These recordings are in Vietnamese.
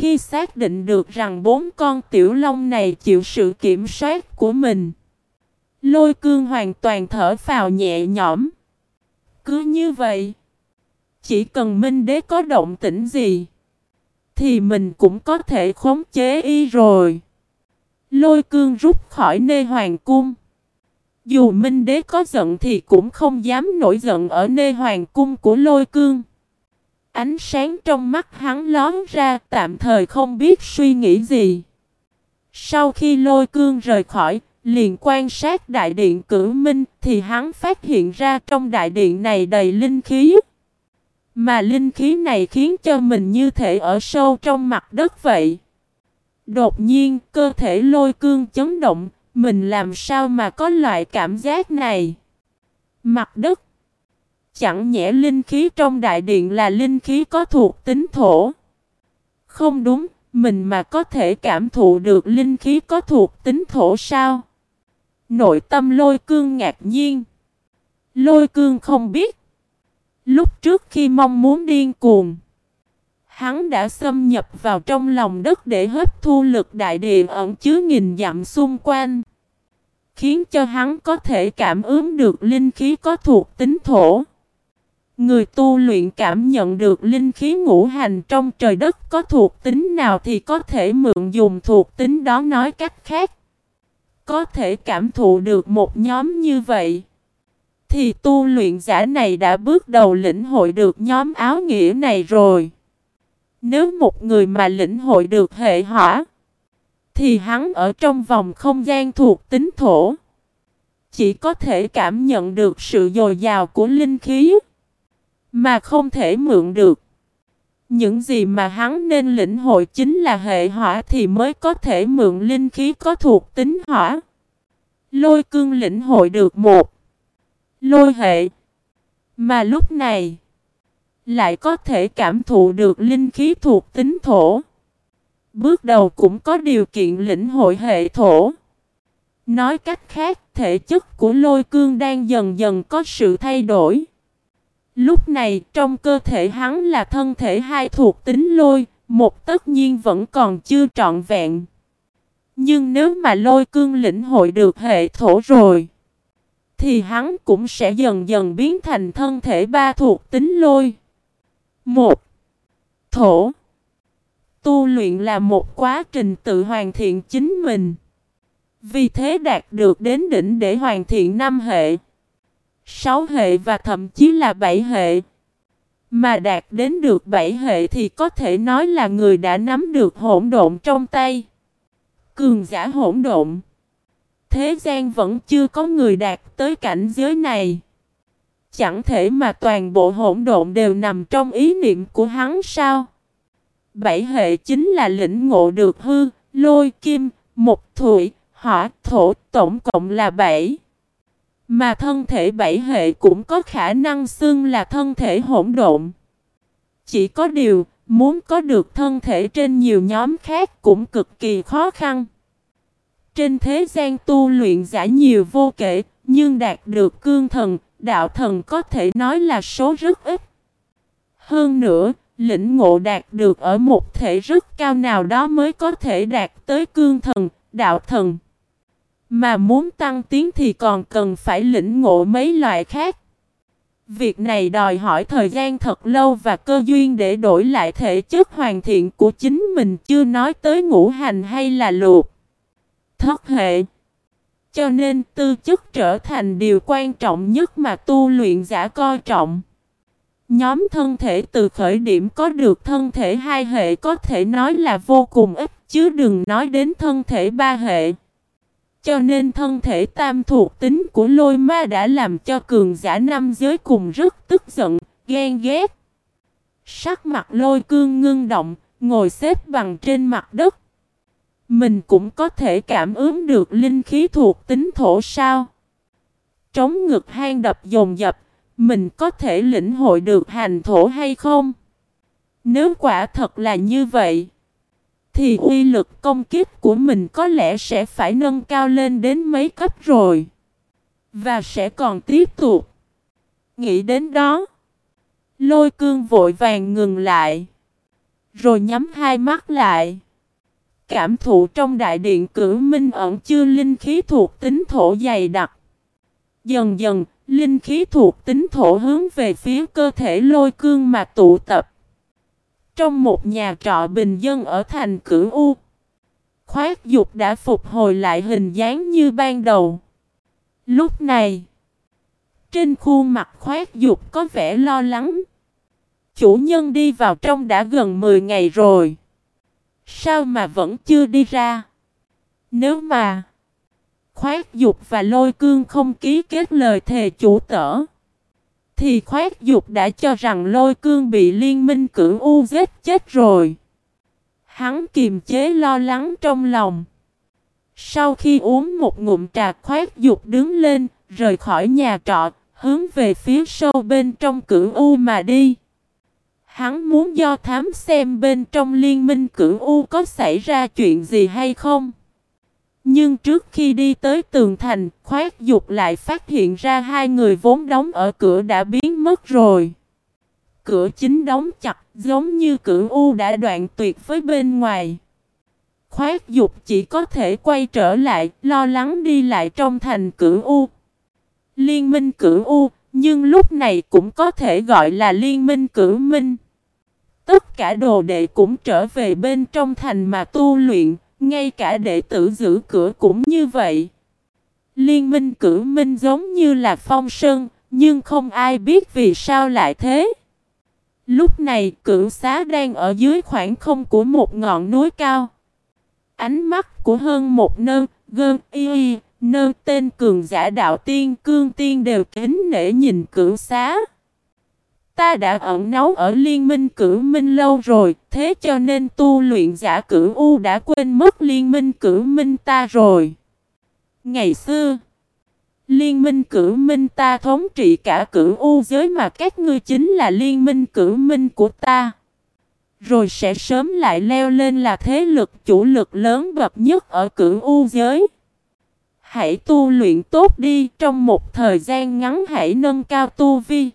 khi xác định được rằng bốn con tiểu long này chịu sự kiểm soát của mình, lôi cương hoàn toàn thở phào nhẹ nhõm. Cứ như vậy, chỉ cần Minh Đế có động tĩnh gì, thì mình cũng có thể khống chế y rồi. Lôi cương rút khỏi nê hoàng cung. Dù Minh Đế có giận thì cũng không dám nổi giận ở nê hoàng cung của lôi cương. Ánh sáng trong mắt hắn lón ra tạm thời không biết suy nghĩ gì. Sau khi lôi cương rời khỏi, liền quan sát đại điện cử minh thì hắn phát hiện ra trong đại điện này đầy linh khí. Mà linh khí này khiến cho mình như thể ở sâu trong mặt đất vậy. Đột nhiên cơ thể lôi cương chấn động, mình làm sao mà có loại cảm giác này? Mặt đất Chẳng nhẽ linh khí trong đại điện là linh khí có thuộc tính thổ. Không đúng, mình mà có thể cảm thụ được linh khí có thuộc tính thổ sao? Nội tâm lôi cương ngạc nhiên. Lôi cương không biết. Lúc trước khi mong muốn điên cuồng, hắn đã xâm nhập vào trong lòng đất để hấp thu lực đại địa ẩn chứa nghìn dặm xung quanh. Khiến cho hắn có thể cảm ứng được linh khí có thuộc tính thổ. Người tu luyện cảm nhận được linh khí ngũ hành trong trời đất có thuộc tính nào thì có thể mượn dùng thuộc tính đó nói cách khác. Có thể cảm thụ được một nhóm như vậy. Thì tu luyện giả này đã bước đầu lĩnh hội được nhóm áo nghĩa này rồi. Nếu một người mà lĩnh hội được hệ hỏa, thì hắn ở trong vòng không gian thuộc tính thổ. Chỉ có thể cảm nhận được sự dồi dào của linh khí. Mà không thể mượn được. Những gì mà hắn nên lĩnh hội chính là hệ hỏa thì mới có thể mượn linh khí có thuộc tính hỏa. Lôi cương lĩnh hội được một. Lôi hệ. Mà lúc này. Lại có thể cảm thụ được linh khí thuộc tính thổ. Bước đầu cũng có điều kiện lĩnh hội hệ thổ. Nói cách khác, thể chất của lôi cương đang dần dần có sự thay đổi. Lúc này trong cơ thể hắn là thân thể hai thuộc tính lôi, một tất nhiên vẫn còn chưa trọn vẹn. Nhưng nếu mà lôi cương lĩnh hội được hệ thổ rồi, thì hắn cũng sẽ dần dần biến thành thân thể ba thuộc tính lôi. Một, thổ. Tu luyện là một quá trình tự hoàn thiện chính mình. Vì thế đạt được đến đỉnh để hoàn thiện năm hệ sáu hệ và thậm chí là bảy hệ. Mà đạt đến được bảy hệ thì có thể nói là người đã nắm được hỗn độn trong tay. Cường giả hỗn độn. Thế gian vẫn chưa có người đạt tới cảnh giới này. Chẳng thể mà toàn bộ hỗn độn đều nằm trong ý niệm của hắn sao? Bảy hệ chính là lĩnh ngộ được hư, lôi, kim, một thủy, hỏa, thổ, tổng cộng là bảy. Mà thân thể bảy hệ cũng có khả năng xưng là thân thể hỗn độn. Chỉ có điều, muốn có được thân thể trên nhiều nhóm khác cũng cực kỳ khó khăn. Trên thế gian tu luyện giả nhiều vô kể, nhưng đạt được cương thần, đạo thần có thể nói là số rất ít. Hơn nữa, lĩnh ngộ đạt được ở một thể rất cao nào đó mới có thể đạt tới cương thần, đạo thần. Mà muốn tăng tiến thì còn cần phải lĩnh ngộ mấy loại khác. Việc này đòi hỏi thời gian thật lâu và cơ duyên để đổi lại thể chất hoàn thiện của chính mình, chưa nói tới ngũ hành hay là luộc. Thất hệ. Cho nên tư chất trở thành điều quan trọng nhất mà tu luyện giả coi trọng. Nhóm thân thể từ khởi điểm có được thân thể hai hệ có thể nói là vô cùng ít, chứ đừng nói đến thân thể ba hệ. Cho nên thân thể tam thuộc tính của lôi ma đã làm cho cường giả năm giới cùng rất tức giận, ghen ghét. Sắc mặt lôi cương ngưng động, ngồi xếp bằng trên mặt đất. Mình cũng có thể cảm ứng được linh khí thuộc tính thổ sao. Trống ngực hang đập dồn dập, mình có thể lĩnh hội được hành thổ hay không? Nếu quả thật là như vậy thì uy lực công kích của mình có lẽ sẽ phải nâng cao lên đến mấy cấp rồi. Và sẽ còn tiếp tục. Nghĩ đến đó. Lôi cương vội vàng ngừng lại. Rồi nhắm hai mắt lại. Cảm thụ trong đại điện cử minh ẩn chưa linh khí thuộc tính thổ dày đặc. Dần dần, linh khí thuộc tính thổ hướng về phía cơ thể lôi cương mà tụ tập. Trong một nhà trọ bình dân ở thành cửu U, khoát dục đã phục hồi lại hình dáng như ban đầu. Lúc này, trên khuôn mặt khoát dục có vẻ lo lắng. Chủ nhân đi vào trong đã gần 10 ngày rồi. Sao mà vẫn chưa đi ra? Nếu mà khoát dục và lôi cương không ký kết lời thề chủ tở, thì khoát dục đã cho rằng lôi cương bị liên minh cửu u giết chết rồi. Hắn kiềm chế lo lắng trong lòng. Sau khi uống một ngụm trà khoát dục đứng lên, rời khỏi nhà trọ, hướng về phía sâu bên trong cửu u mà đi. Hắn muốn do thám xem bên trong liên minh cửu U có xảy ra chuyện gì hay không. Nhưng trước khi đi tới tường thành, khoát dục lại phát hiện ra hai người vốn đóng ở cửa đã biến mất rồi. Cửa chính đóng chặt, giống như cửa U đã đoạn tuyệt với bên ngoài. Khoát dục chỉ có thể quay trở lại, lo lắng đi lại trong thành cửa U. Liên minh cửa U, nhưng lúc này cũng có thể gọi là liên minh cửa minh. Tất cả đồ đệ cũng trở về bên trong thành mà tu luyện, ngay cả đệ tử giữ cửa cũng như vậy. Liên minh cử minh giống như là phong sơn, nhưng không ai biết vì sao lại thế. Lúc này cửu xá đang ở dưới khoảng không của một ngọn núi cao. Ánh mắt của hơn một nơn, gơn, y, y nơn tên cường giả đạo tiên cương tiên đều kính nể nhìn cửu xá. Ta đã ẩn náu ở liên minh cử minh lâu rồi, thế cho nên tu luyện giả cử U đã quên mất liên minh cử minh ta rồi. Ngày xưa, liên minh cử minh ta thống trị cả cử U giới mà các ngươi chính là liên minh cử minh của ta. Rồi sẽ sớm lại leo lên là thế lực chủ lực lớn bậc nhất ở cử U giới. Hãy tu luyện tốt đi, trong một thời gian ngắn hãy nâng cao tu vi.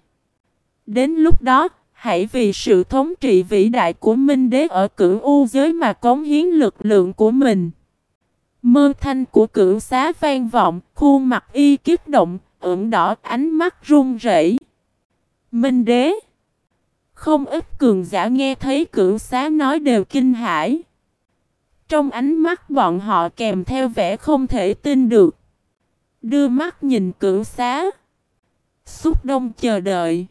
Đến lúc đó, hãy vì sự thống trị vĩ đại của Minh Đế ở cửu U giới mà cống hiến lực lượng của mình. Mơ thanh của cửu xá vang vọng, khuôn mặt y kiếp động, ửng đỏ ánh mắt run rẩy. Minh Đế Không ít cường giả nghe thấy cửu xá nói đều kinh hãi. Trong ánh mắt bọn họ kèm theo vẻ không thể tin được. Đưa mắt nhìn cửu xá. Xúc đông chờ đợi.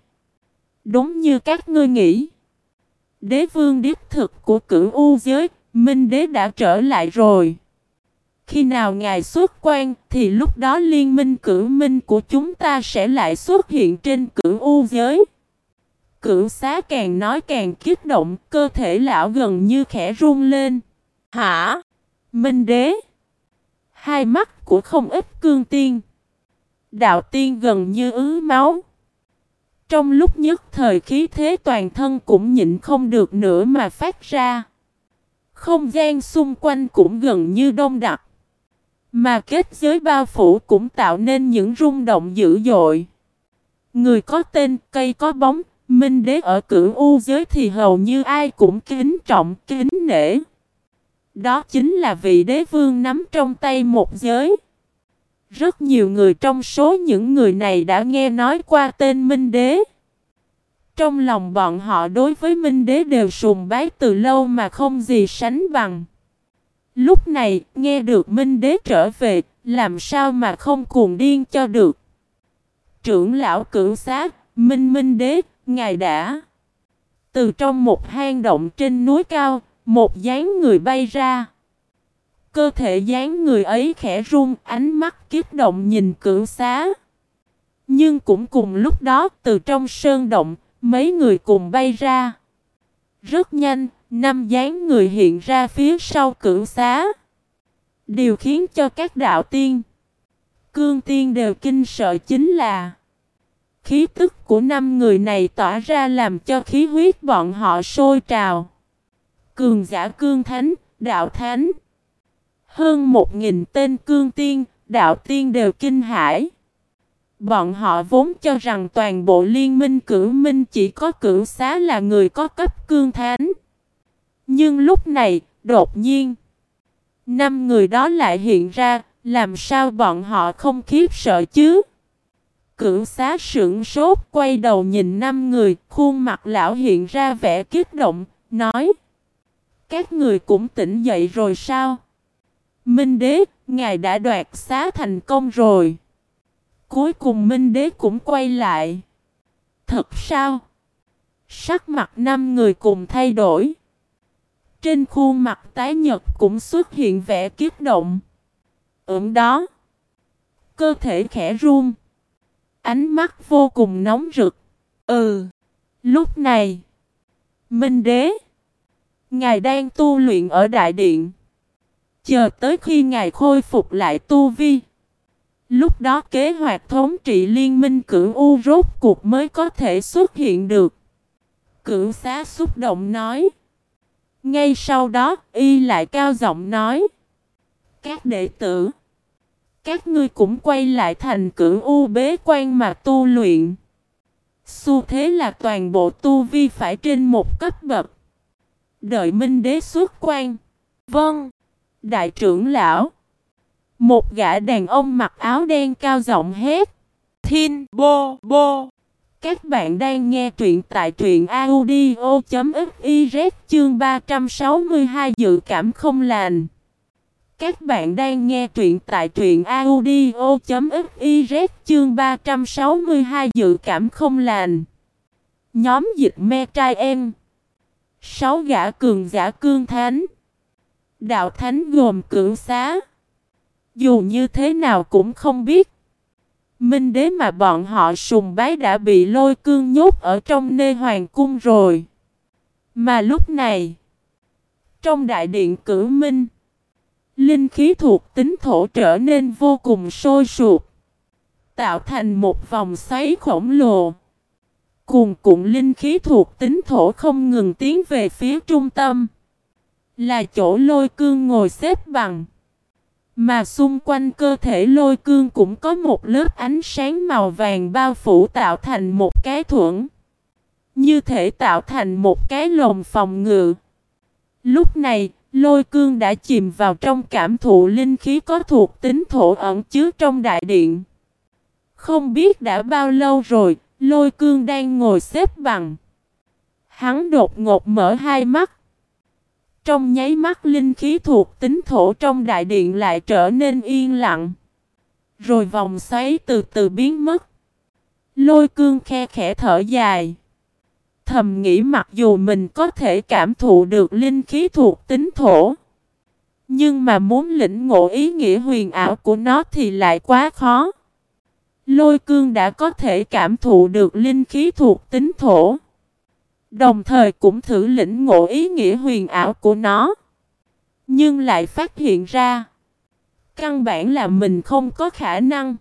Đúng như các ngươi nghĩ. Đế vương đích thực của cửu u giới, Minh đế đã trở lại rồi. Khi nào ngài xuất quan thì lúc đó liên minh cửu minh của chúng ta sẽ lại xuất hiện trên cửu u giới. Cửu xá càng nói càng kích động, cơ thể lão gần như khẽ run lên. Hả? Minh đế? Hai mắt của không ít cương tiên. Đạo tiên gần như ứ máu. Trong lúc nhất thời khí thế toàn thân cũng nhịn không được nữa mà phát ra. Không gian xung quanh cũng gần như đông đặc. Mà kết giới bao phủ cũng tạo nên những rung động dữ dội. Người có tên, cây có bóng, minh đế ở cửu u giới thì hầu như ai cũng kính trọng, kính nể. Đó chính là vị đế vương nắm trong tay một giới. Rất nhiều người trong số những người này đã nghe nói qua tên Minh Đế. Trong lòng bọn họ đối với Minh Đế đều sùng bái từ lâu mà không gì sánh bằng. Lúc này, nghe được Minh Đế trở về, làm sao mà không cuồng điên cho được. Trưởng lão cửu sát, Minh Minh Đế, ngài đã. Từ trong một hang động trên núi cao, một dáng người bay ra. Cơ thể dáng người ấy khẽ run, ánh mắt kiếp động nhìn cửu xá. Nhưng cũng cùng lúc đó, từ trong sơn động, mấy người cùng bay ra. Rất nhanh, năm dáng người hiện ra phía sau cửu xá. Điều khiến cho các đạo tiên, cương tiên đều kinh sợ chính là khí tức của năm người này tỏa ra làm cho khí huyết bọn họ sôi trào. Cường giả cương thánh, đạo thánh. Hơn một nghìn tên cương tiên, đạo tiên đều kinh hãi. Bọn họ vốn cho rằng toàn bộ liên minh cửu minh chỉ có cửu xá là người có cấp cương thánh. Nhưng lúc này, đột nhiên, năm người đó lại hiện ra, làm sao bọn họ không khiếp sợ chứ? Cửu xá sững sốt quay đầu nhìn năm người, khuôn mặt lão hiện ra vẻ kích động, nói Các người cũng tỉnh dậy rồi sao? Minh đế, ngài đã đoạt xá thành công rồi. Cuối cùng Minh đế cũng quay lại. Thật sao? Sắc mặt năm người cùng thay đổi. Trên khuôn mặt tái nhật cũng xuất hiện vẻ kiếp động. Ở đó, cơ thể khẽ run. Ánh mắt vô cùng nóng rực. Ừ, lúc này, Minh đế, Ngài đang tu luyện ở đại điện. Chờ tới khi Ngài khôi phục lại tu vi. Lúc đó kế hoạch thống trị liên minh cửu U rốt cuộc mới có thể xuất hiện được. Cửu xá xúc động nói. Ngay sau đó, y lại cao giọng nói. Các đệ tử, các ngươi cũng quay lại thành cửu U bế quan mà tu luyện. Xu thế là toàn bộ tu vi phải trên một cấp bậc. Đợi minh đế xuất quan. Vâng, đại trưởng lão. Một gã đàn ông mặc áo đen cao giọng hét. Thiên bô bô. Các bạn đang nghe truyện tại truyện audio.fiz chương 362 dự cảm không lành. Các bạn đang nghe truyện tại truyện audio.fiz chương 362 dự cảm không lành. Nhóm dịch me trai em. Sáu gã cường giả cương thánh. Đạo thánh gồm cưỡng xá. Dù như thế nào cũng không biết. Minh đế mà bọn họ sùng bái đã bị lôi cương nhốt ở trong nê hoàng cung rồi. Mà lúc này, trong đại điện cử minh, linh khí thuộc tính thổ trở nên vô cùng sôi sụp, tạo thành một vòng xoáy khổng lồ. Cùng cụm linh khí thuộc tính thổ không ngừng tiến về phía trung tâm, là chỗ lôi cương ngồi xếp bằng. Mà xung quanh cơ thể lôi cương cũng có một lớp ánh sáng màu vàng bao phủ tạo thành một cái thuẫn. Như thể tạo thành một cái lồng phòng ngự. Lúc này, lôi cương đã chìm vào trong cảm thụ linh khí có thuộc tính thổ ẩn chứa trong đại điện. Không biết đã bao lâu rồi, lôi cương đang ngồi xếp bằng. Hắn đột ngột mở hai mắt. Trong nháy mắt linh khí thuộc tính thổ trong đại điện lại trở nên yên lặng. Rồi vòng xoáy từ từ biến mất. Lôi cương khe khẽ thở dài. Thầm nghĩ mặc dù mình có thể cảm thụ được linh khí thuộc tính thổ. Nhưng mà muốn lĩnh ngộ ý nghĩa huyền ảo của nó thì lại quá khó. Lôi cương đã có thể cảm thụ được linh khí thuộc tính thổ. Đồng thời cũng thử lĩnh ngộ ý nghĩa huyền ảo của nó. Nhưng lại phát hiện ra. Căn bản là mình không có khả năng.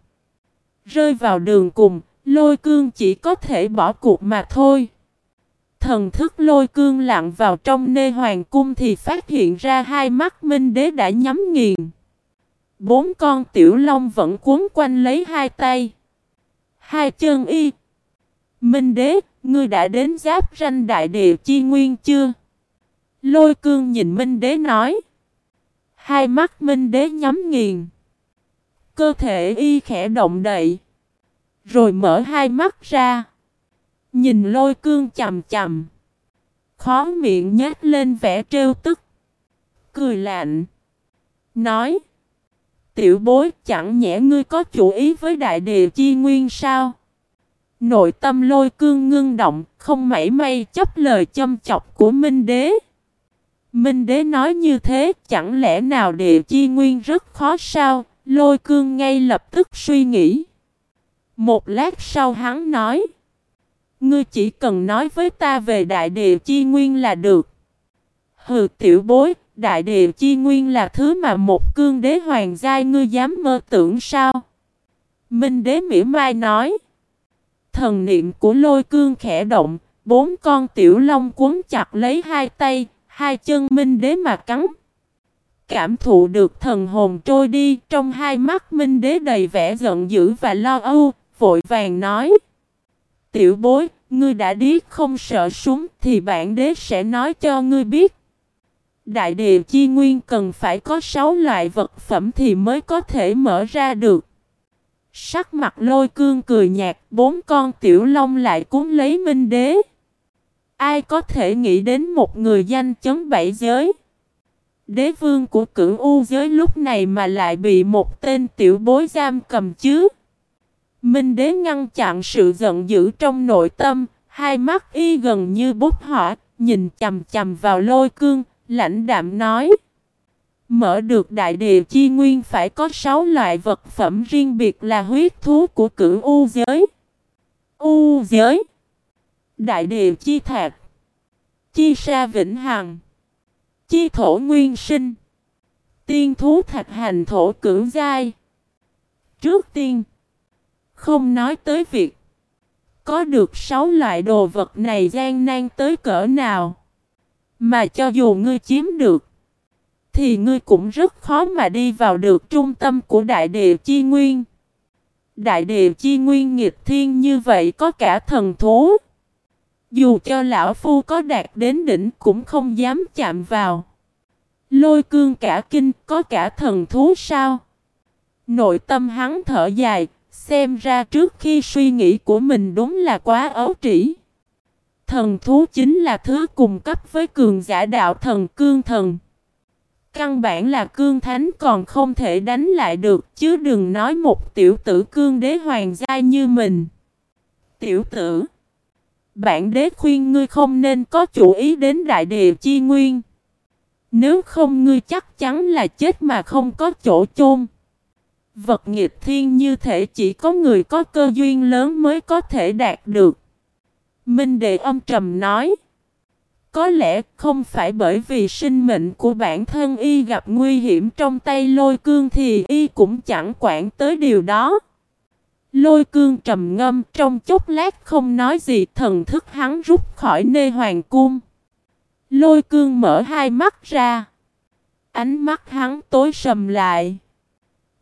Rơi vào đường cùng, lôi cương chỉ có thể bỏ cuộc mà thôi. Thần thức lôi cương lặng vào trong nê hoàng cung thì phát hiện ra hai mắt minh đế đã nhắm nghiền. Bốn con tiểu long vẫn cuốn quanh lấy hai tay. Hai chân y. Minh đế, ngươi đã đến giáp ranh đại địa chi nguyên chưa? Lôi cương nhìn Minh đế nói. Hai mắt Minh đế nhắm nghiền. Cơ thể y khẽ động đậy. Rồi mở hai mắt ra. Nhìn lôi cương chầm chầm. Khó miệng nhét lên vẻ trêu tức. Cười lạnh. Nói. Tiểu bối, chẳng nhẽ ngươi có chủ ý với đại địa chi nguyên sao? Nội tâm lôi cương ngưng động, không mảy may chấp lời châm chọc của Minh Đế. Minh Đế nói như thế, chẳng lẽ nào địa chi nguyên rất khó sao? Lôi cương ngay lập tức suy nghĩ. Một lát sau hắn nói. Ngươi chỉ cần nói với ta về đại địa chi nguyên là được. Hừ tiểu bối, đại địa chi nguyên là thứ mà một cương đế hoàng giai ngươi dám mơ tưởng sao? Minh đế mỉa mai nói. Thần niệm của lôi cương khẽ động, bốn con tiểu long cuốn chặt lấy hai tay, hai chân minh đế mà cắn. Cảm thụ được thần hồn trôi đi, trong hai mắt minh đế đầy vẻ giận dữ và lo âu, vội vàng nói. Tiểu bối, ngươi đã điếc không sợ súng thì bản đế sẽ nói cho ngươi biết. Đại địa chi nguyên cần phải có sáu loại vật phẩm thì mới có thể mở ra được. Sắc mặt lôi cương cười nhạt, bốn con tiểu long lại cuốn lấy minh đế. Ai có thể nghĩ đến một người danh chấn bảy giới? Đế vương của cửu u giới lúc này mà lại bị một tên tiểu bối giam cầm chứ? Minh đế ngăn chặn sự giận dữ trong nội tâm, hai mắt y gần như bút hỏa, nhìn chầm chầm vào lôi cương, lãnh đạm nói. Mở được đại địa chi nguyên phải có sáu loại vật phẩm riêng biệt là huyết thú của cửu u giới. U giới. Đại địa chi thạc. Chi sa vĩnh hằng. Chi thổ nguyên sinh. Tiên thú thạch hành thổ cửu giai. Trước tiên. Không nói tới việc. Có được sáu loại đồ vật này gian nan tới cỡ nào. Mà cho dù ngươi chiếm được. Thì ngươi cũng rất khó mà đi vào được trung tâm của đại địa chi nguyên. Đại địa chi nguyên nghịch thiên như vậy có cả thần thú. Dù cho lão phu có đạt đến đỉnh cũng không dám chạm vào. Lôi cương cả kinh có cả thần thú sao? Nội tâm hắn thở dài, xem ra trước khi suy nghĩ của mình đúng là quá ấu trĩ. Thần thú chính là thứ cùng cấp với cường giả đạo thần cương thần. Căn bản là cương thánh còn không thể đánh lại được, chứ đừng nói một tiểu tử cương đế hoàng gia như mình. Tiểu tử, Bản đế khuyên ngươi không nên có chủ ý đến đại địa chi nguyên. Nếu không ngươi chắc chắn là chết mà không có chỗ chôn. Vật nghiệp thiên như thể chỉ có người có cơ duyên lớn mới có thể đạt được. Minh đệ âm trầm nói. Có lẽ không phải bởi vì sinh mệnh của bản thân y gặp nguy hiểm trong tay lôi cương thì y cũng chẳng quản tới điều đó. Lôi cương trầm ngâm trong chốc lát không nói gì thần thức hắn rút khỏi nê hoàng cung. Lôi cương mở hai mắt ra. Ánh mắt hắn tối sầm lại.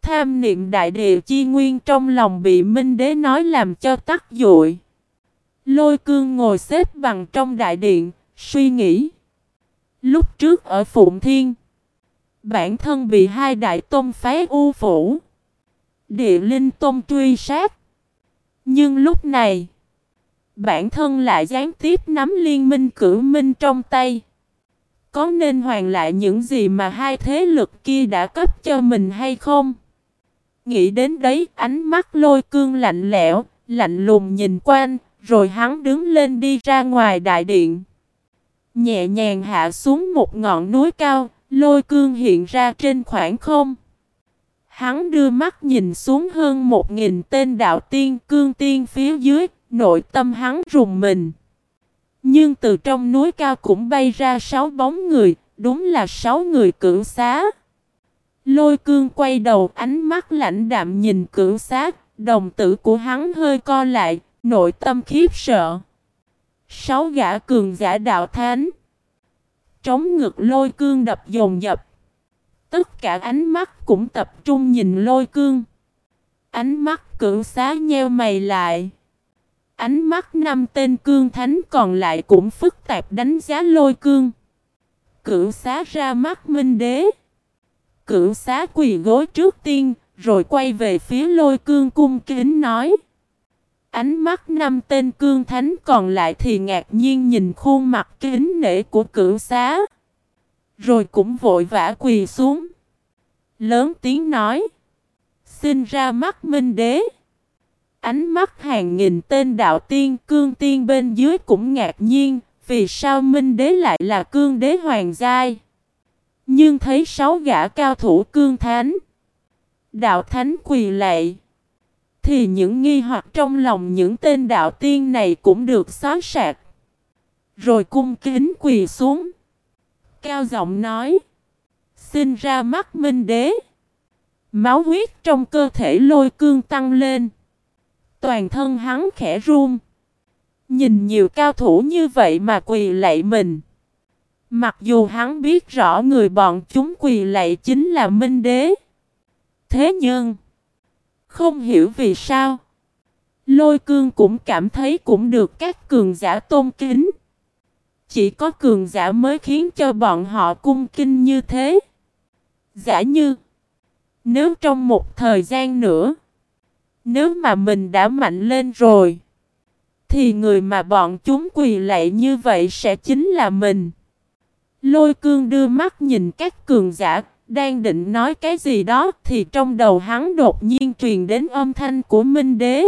Tham niệm đại địa chi nguyên trong lòng bị Minh Đế nói làm cho tắt dụi. Lôi cương ngồi xếp bằng trong đại điện, suy nghĩ. Lúc trước ở Phụng Thiên, bản thân bị hai đại tôn phái u phủ, địa linh tôn truy sát. Nhưng lúc này, bản thân lại gián tiếp nắm liên minh cử minh trong tay. Có nên hoàn lại những gì mà hai thế lực kia đã cấp cho mình hay không? Nghĩ đến đấy, ánh mắt lôi cương lạnh lẽo, lạnh lùng nhìn quanh, rồi hắn đứng lên đi ra ngoài đại điện. Nhẹ nhàng hạ xuống một ngọn núi cao, lôi cương hiện ra trên khoảng không. Hắn đưa mắt nhìn xuống hơn một nghìn tên đạo tiên cương tiên phía dưới, nội tâm hắn rùng mình. Nhưng từ trong núi cao cũng bay ra sáu bóng người, đúng là sáu người cửu xá. Lôi cương quay đầu ánh mắt lạnh đạm nhìn cửu xá, đồng tử của hắn hơi co lại, nội tâm khiếp sợ. Sáu gã cường giả đạo thánh. Trống ngực lôi cương đập dồn dập. Tất cả ánh mắt cũng tập trung nhìn lôi cương. Ánh mắt cửu xá nheo mày lại. Ánh mắt năm tên cương thánh còn lại cũng phức tạp đánh giá lôi cương. Cửu xá ra mắt minh đế. Cửu xá quỳ gối trước tiên, rồi quay về phía lôi cương cung kính nói. Ánh mắt năm tên cương thánh còn lại thì ngạc nhiên nhìn khuôn mặt kính nể của cửu xá. Rồi cũng vội vã quỳ xuống. Lớn tiếng nói. Xin ra mắt minh đế. Ánh mắt hàng nghìn tên đạo tiên, cương tiên bên dưới cũng ngạc nhiên. Vì sao minh đế lại là cương đế hoàng giai? Nhưng thấy sáu gã cao thủ cương thánh. Đạo thánh quỳ lạy. Thì những nghi hoặc trong lòng những tên đạo tiên này cũng được xóa sạc. Rồi cung kính quỳ xuống. Cao giọng nói. Xin ra mắt minh đế. Máu huyết trong cơ thể lôi cương tăng lên. Toàn thân hắn khẽ run. Nhìn nhiều cao thủ như vậy mà quỳ lạy mình. Mặc dù hắn biết rõ người bọn chúng quỳ lạy chính là Minh Đế. Thế nhưng, không hiểu vì sao. Lôi cương cũng cảm thấy cũng được các cường giả tôn kính. chỉ có cường giả mới khiến cho bọn họ cung kinh như thế. Giả như, nếu trong một thời gian nữa, nếu mà mình đã mạnh lên rồi, thì người mà bọn chúng quỳ lạy như vậy sẽ chính là mình. Lôi cương đưa mắt nhìn các cường giả, đang định nói cái gì đó thì trong đầu hắn đột nhiên truyền đến âm thanh của Minh Đế.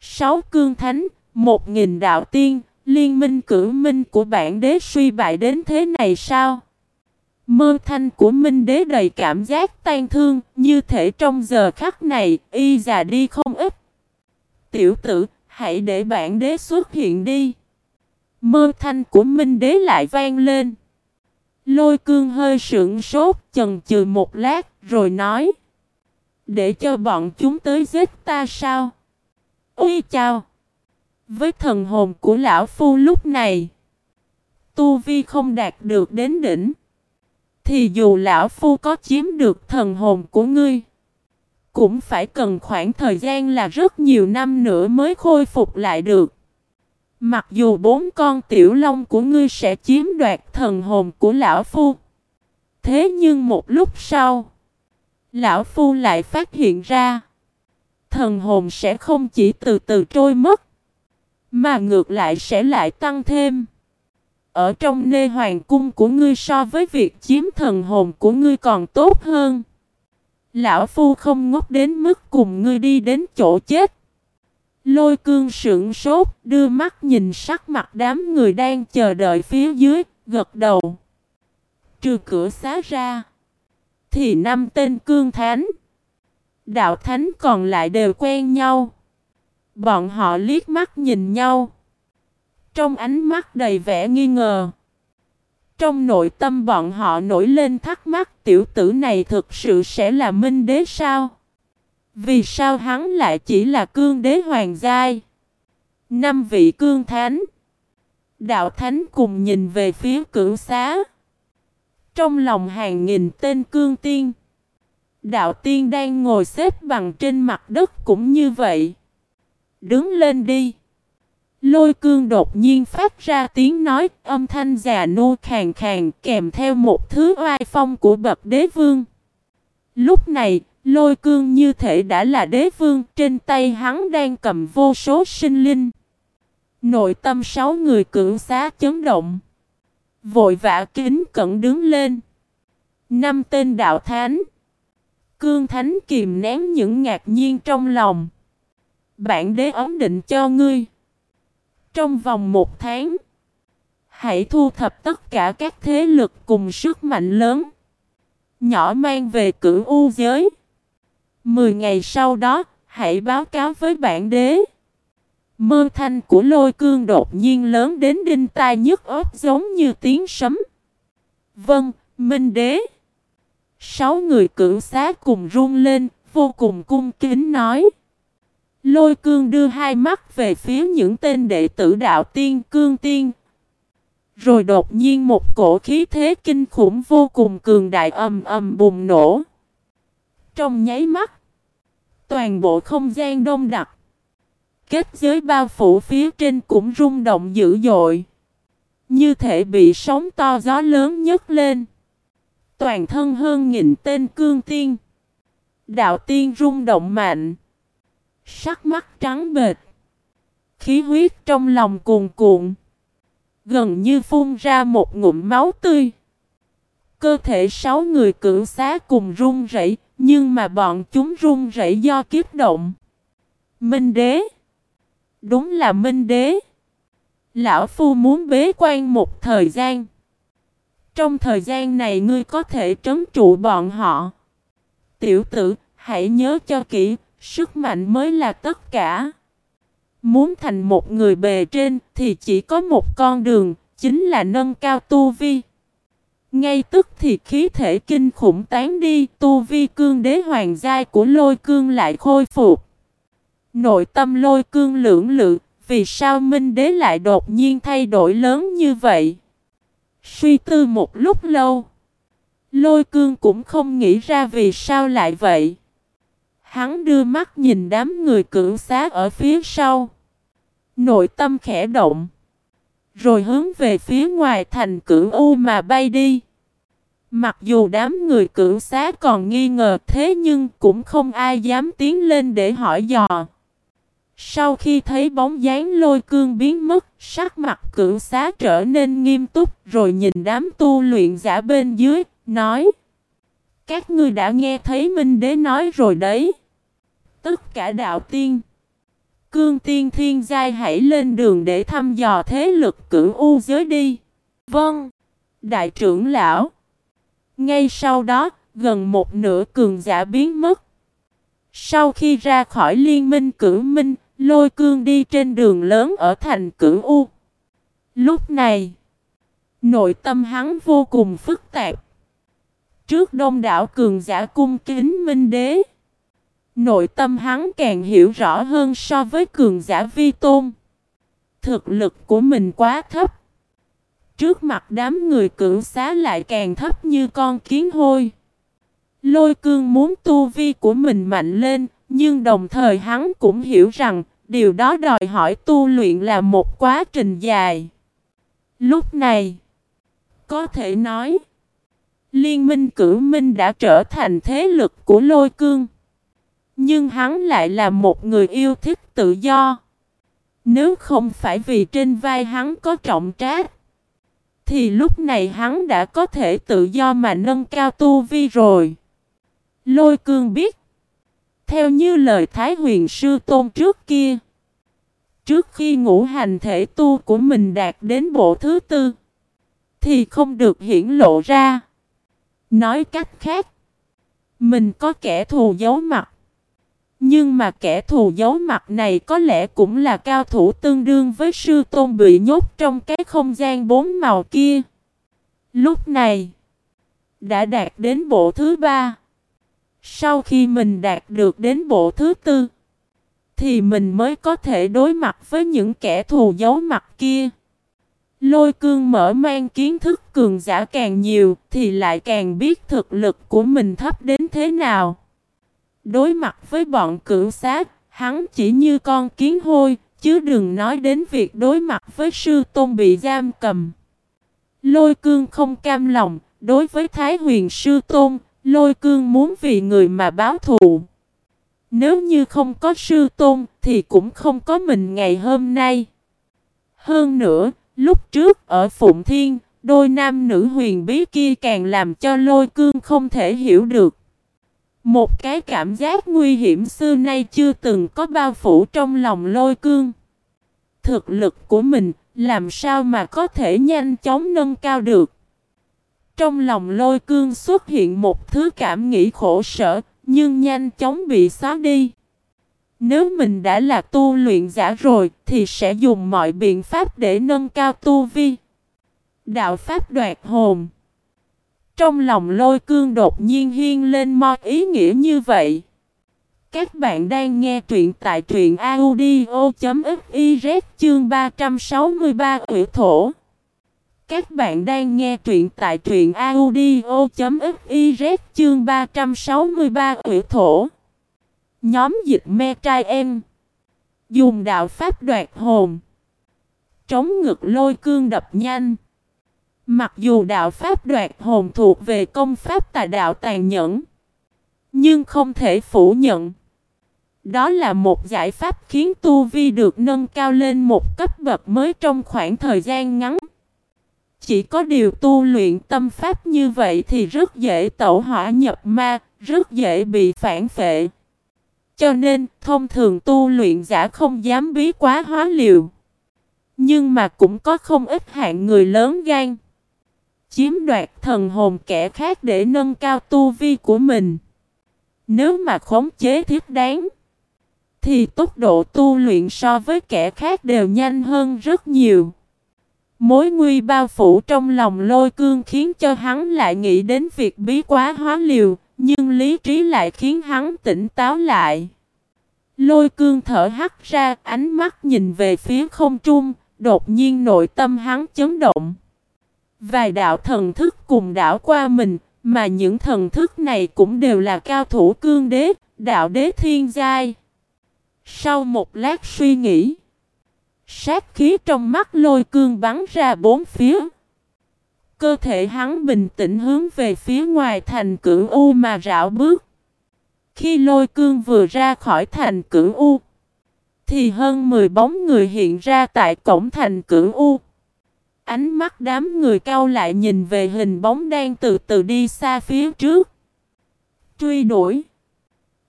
Sáu cương thánh, một nghìn đạo tiên, liên minh cử minh của bản đế suy bại đến thế này sao? Mơ thanh của Minh Đế đầy cảm giác tan thương, như thể trong giờ khắc này, y già đi không ít. Tiểu tử, hãy để bản đế xuất hiện đi. Mơ thanh của Minh Đế lại vang lên. Lôi cương hơi sững sốt, chần chừ một lát, rồi nói. Để cho bọn chúng tới giết ta sao? Ui chào! Với thần hồn của lão phu lúc này, tu vi không đạt được đến đỉnh. Thì dù lão phu có chiếm được thần hồn của ngươi, cũng phải cần khoảng thời gian là rất nhiều năm nữa mới khôi phục lại được. Mặc dù bốn con tiểu long của ngươi sẽ chiếm đoạt thần hồn của lão phu. Thế nhưng một lúc sau, lão phu lại phát hiện ra, thần hồn sẽ không chỉ từ từ trôi mất, mà ngược lại sẽ lại tăng thêm. Ở trong nê hoàng cung của ngươi so với việc chiếm thần hồn của ngươi còn tốt hơn. Lão Phu không ngốc đến mức cùng ngươi đi đến chỗ chết. Lôi cương sững sốt, đưa mắt nhìn sắc mặt đám người đang chờ đợi phía dưới, gật đầu. Trừ cửa xá ra, thì năm tên cương thánh, đạo thánh còn lại đều quen nhau. Bọn họ liếc mắt nhìn nhau. Trong ánh mắt đầy vẻ nghi ngờ. Trong nội tâm bọn họ nổi lên thắc mắc tiểu tử này thực sự sẽ là minh đế sao? Vì sao hắn lại chỉ là cương đế hoàng giai? Năm vị cương thánh. Đạo thánh cùng nhìn về phía cửu xá. Trong lòng hàng nghìn tên cương tiên. Đạo tiên đang ngồi xếp bằng trên mặt đất cũng như vậy. Đứng lên đi. Lôi cương đột nhiên phát ra tiếng nói âm thanh già nô khàn khàn kèm theo một thứ oai phong của bậc đế vương. Lúc này, lôi cương như thể đã là đế vương, trên tay hắn đang cầm vô số sinh linh. Nội tâm sáu người cưỡng xá chấn động. Vội vã kính cẩn đứng lên. Năm tên đạo thánh. Cương thánh kìm nén những ngạc nhiên trong lòng. Bản đế ấm định cho ngươi. Trong vòng một tháng, hãy thu thập tất cả các thế lực cùng sức mạnh lớn. Nhỏ mang về cửu u giới. Mười ngày sau đó, hãy báo cáo với bản đế. Mơ thanh của lôi cương đột nhiên lớn đến đinh tai nhức ớt giống như tiếng sấm. Vâng, Minh đế. Sáu người cưỡng xá cùng run lên, vô cùng cung kính nói. Lôi cương đưa hai mắt về phía những tên đệ tử đạo tiên cương tiên. Rồi đột nhiên một cổ khí thế kinh khủng vô cùng cường đại ầm ầm bùng nổ. Trong nháy mắt, toàn bộ không gian đông đặc. Kết giới bao phủ phía trên cũng rung động dữ dội. Như thể bị sóng to gió lớn nhấc lên. Toàn thân hơn nghìn tên cương tiên. Đạo tiên rung động mạnh. Sắc mắt trắng bệt. Khí huyết trong lòng cuồn cuộn. Gần như phun ra một ngụm máu tươi. Cơ thể sáu người cưỡng xá cùng run rẩy, nhưng mà bọn chúng run rẩy do kiếp động. Minh đế. Đúng là Minh đế. Lão Phu muốn bế quan một thời gian. Trong thời gian này ngươi có thể trấn trụ bọn họ. Tiểu tử, hãy nhớ cho kỹ, Sức mạnh mới là tất cả. Muốn thành một người bề trên thì chỉ có một con đường, chính là nâng cao tu vi. Ngay tức thì khí thể kinh khủng tán đi, tu vi cương đế hoàng giai của lôi cương lại khôi phục. Nội tâm lôi cương lưỡng lự, vì sao minh đế lại đột nhiên thay đổi lớn như vậy? Suy tư một lúc lâu, lôi cương cũng không nghĩ ra vì sao lại vậy. Hắn đưa mắt nhìn đám người cưỡng xá ở phía sau. Nội tâm khẽ động. rồi hướng về phía ngoài thành cửu U mà bay đi. Mặc dù đám người cửu xá còn nghi ngờ thế nhưng cũng không ai dám tiến lên để hỏi dò. Sau khi thấy bóng dáng lôi cương biến mất, sắc mặt cửu xá trở nên nghiêm túc rồi nhìn đám tu luyện giả bên dưới, nói Các ngươi đã nghe thấy Minh Đế nói rồi đấy. Tất cả đạo tiên. Cương tiên thiên giai hãy lên đường để thăm dò thế lực cửu u giới đi. Vâng. Đại trưởng lão. Ngay sau đó, gần một nửa cường giả biến mất. Sau khi ra khỏi liên minh cửu minh, lôi cương đi trên đường lớn ở thành cửu U. Lúc này, nội tâm hắn vô cùng phức tạp. Trước đông đảo cường giả cung kính minh đế, nội tâm hắn càng hiểu rõ hơn so với cường giả vi tôn. Thực lực của mình quá thấp. Trước mặt đám người cưỡng xá lại càng thấp như con kiến hôi. Lôi cương muốn tu vi của mình mạnh lên, nhưng đồng thời hắn cũng hiểu rằng, điều đó đòi hỏi tu luyện là một quá trình dài. Lúc này, có thể nói, Liên minh cử minh đã trở thành thế lực của lôi cương. Nhưng hắn lại là một người yêu thích tự do. Nếu không phải vì trên vai hắn có trọng trách, thì lúc này hắn đã có thể tự do mà nâng cao tu vi rồi. Lôi cương biết. Theo như lời Thái huyền sư tôn trước kia. Trước khi ngũ hành thể tu của mình đạt đến bộ thứ tư. Thì không được hiển lộ ra. Nói cách khác. Mình có kẻ thù giấu mặt. Nhưng mà kẻ thù giấu mặt này có lẽ cũng là cao thủ tương đương với sư tôn bị nhốt trong cái không gian bốn màu kia. Lúc này, đã đạt đến bộ thứ ba. Sau khi mình đạt được đến bộ thứ tư, thì mình mới có thể đối mặt với những kẻ thù giấu mặt kia. Lôi cương mở mang kiến thức cường giả càng nhiều thì lại càng biết thực lực của mình thấp đến thế nào. Đối mặt với bọn cửu sát, hắn chỉ như con kiến hôi, chứ đừng nói đến việc đối mặt với sư tôn bị giam cầm. Lôi cương không cam lòng, đối với Thái huyền sư tôn, lôi cương muốn vì người mà báo thù. Nếu như không có sư tôn, thì cũng không có mình ngày hôm nay. Hơn nữa, lúc trước ở Phụng Thiên, đôi nam nữ huyền bí kia càng làm cho lôi cương không thể hiểu được. Một cái cảm giác nguy hiểm xưa nay chưa từng có bao phủ trong lòng lôi cương. Thực lực của mình làm sao mà có thể nhanh chóng nâng cao được. Trong lòng lôi cương xuất hiện một thứ cảm nghĩ khổ sở, nhưng nhanh chóng bị xóa đi. Nếu mình đã là tu luyện giả rồi, thì sẽ dùng mọi biện pháp để nâng cao tu vi. Đạo Pháp đoạt hồn trong lòng lôi cương đột nhiên hiên lên mo ý nghĩa như vậy. Các bạn đang nghe truyện tại truyện audio.fiz chương 363 ủy thổ. Các bạn đang nghe truyện tại truyện audio.fiz chương 363 ủy thổ. Nhóm dịch me trai em. Dùng đạo pháp đoạt hồn. Trống ngực lôi cương đập nhanh. Mặc dù đạo pháp đoạt hồn thuộc về công pháp tà đạo tàn nhẫn, nhưng không thể phủ nhận. Đó là một giải pháp khiến tu vi được nâng cao lên một cấp bậc mới trong khoảng thời gian ngắn. Chỉ có điều tu luyện tâm pháp như vậy thì rất dễ tẩu hỏa nhập ma, rất dễ bị phản phệ. Cho nên, thông thường tu luyện giả không dám bí quá hóa liều. Nhưng mà cũng có không ít hạng người lớn gan chiếm đoạt thần hồn kẻ khác để nâng cao tu vi của mình. Nếu mà khống chế thiết đáng, thì tốc độ tu luyện so với kẻ khác đều nhanh hơn rất nhiều. Mối nguy bao phủ trong lòng lôi cương khiến cho hắn lại nghĩ đến việc bí quá hóa liều, nhưng lý trí lại khiến hắn tỉnh táo lại. Lôi cương thở hắt ra, ánh mắt nhìn về phía không trung, đột nhiên nội tâm hắn chấn động. Vài đạo thần thức cùng đảo qua mình, mà những thần thức này cũng đều là cao thủ cương đế, đạo đế thiên giai. Sau một lát suy nghĩ, Sát khí trong mắt lôi cương bắn ra bốn phía. Cơ thể hắn bình tĩnh hướng về phía ngoài thành cửu U mà rảo bước. Khi lôi cương vừa ra khỏi thành cửu U, thì hơn 10 bóng người hiện ra tại cổng thành cửu U. Ánh mắt đám người cao lại nhìn về hình bóng đang từ từ đi xa phía trước. Truy đuổi.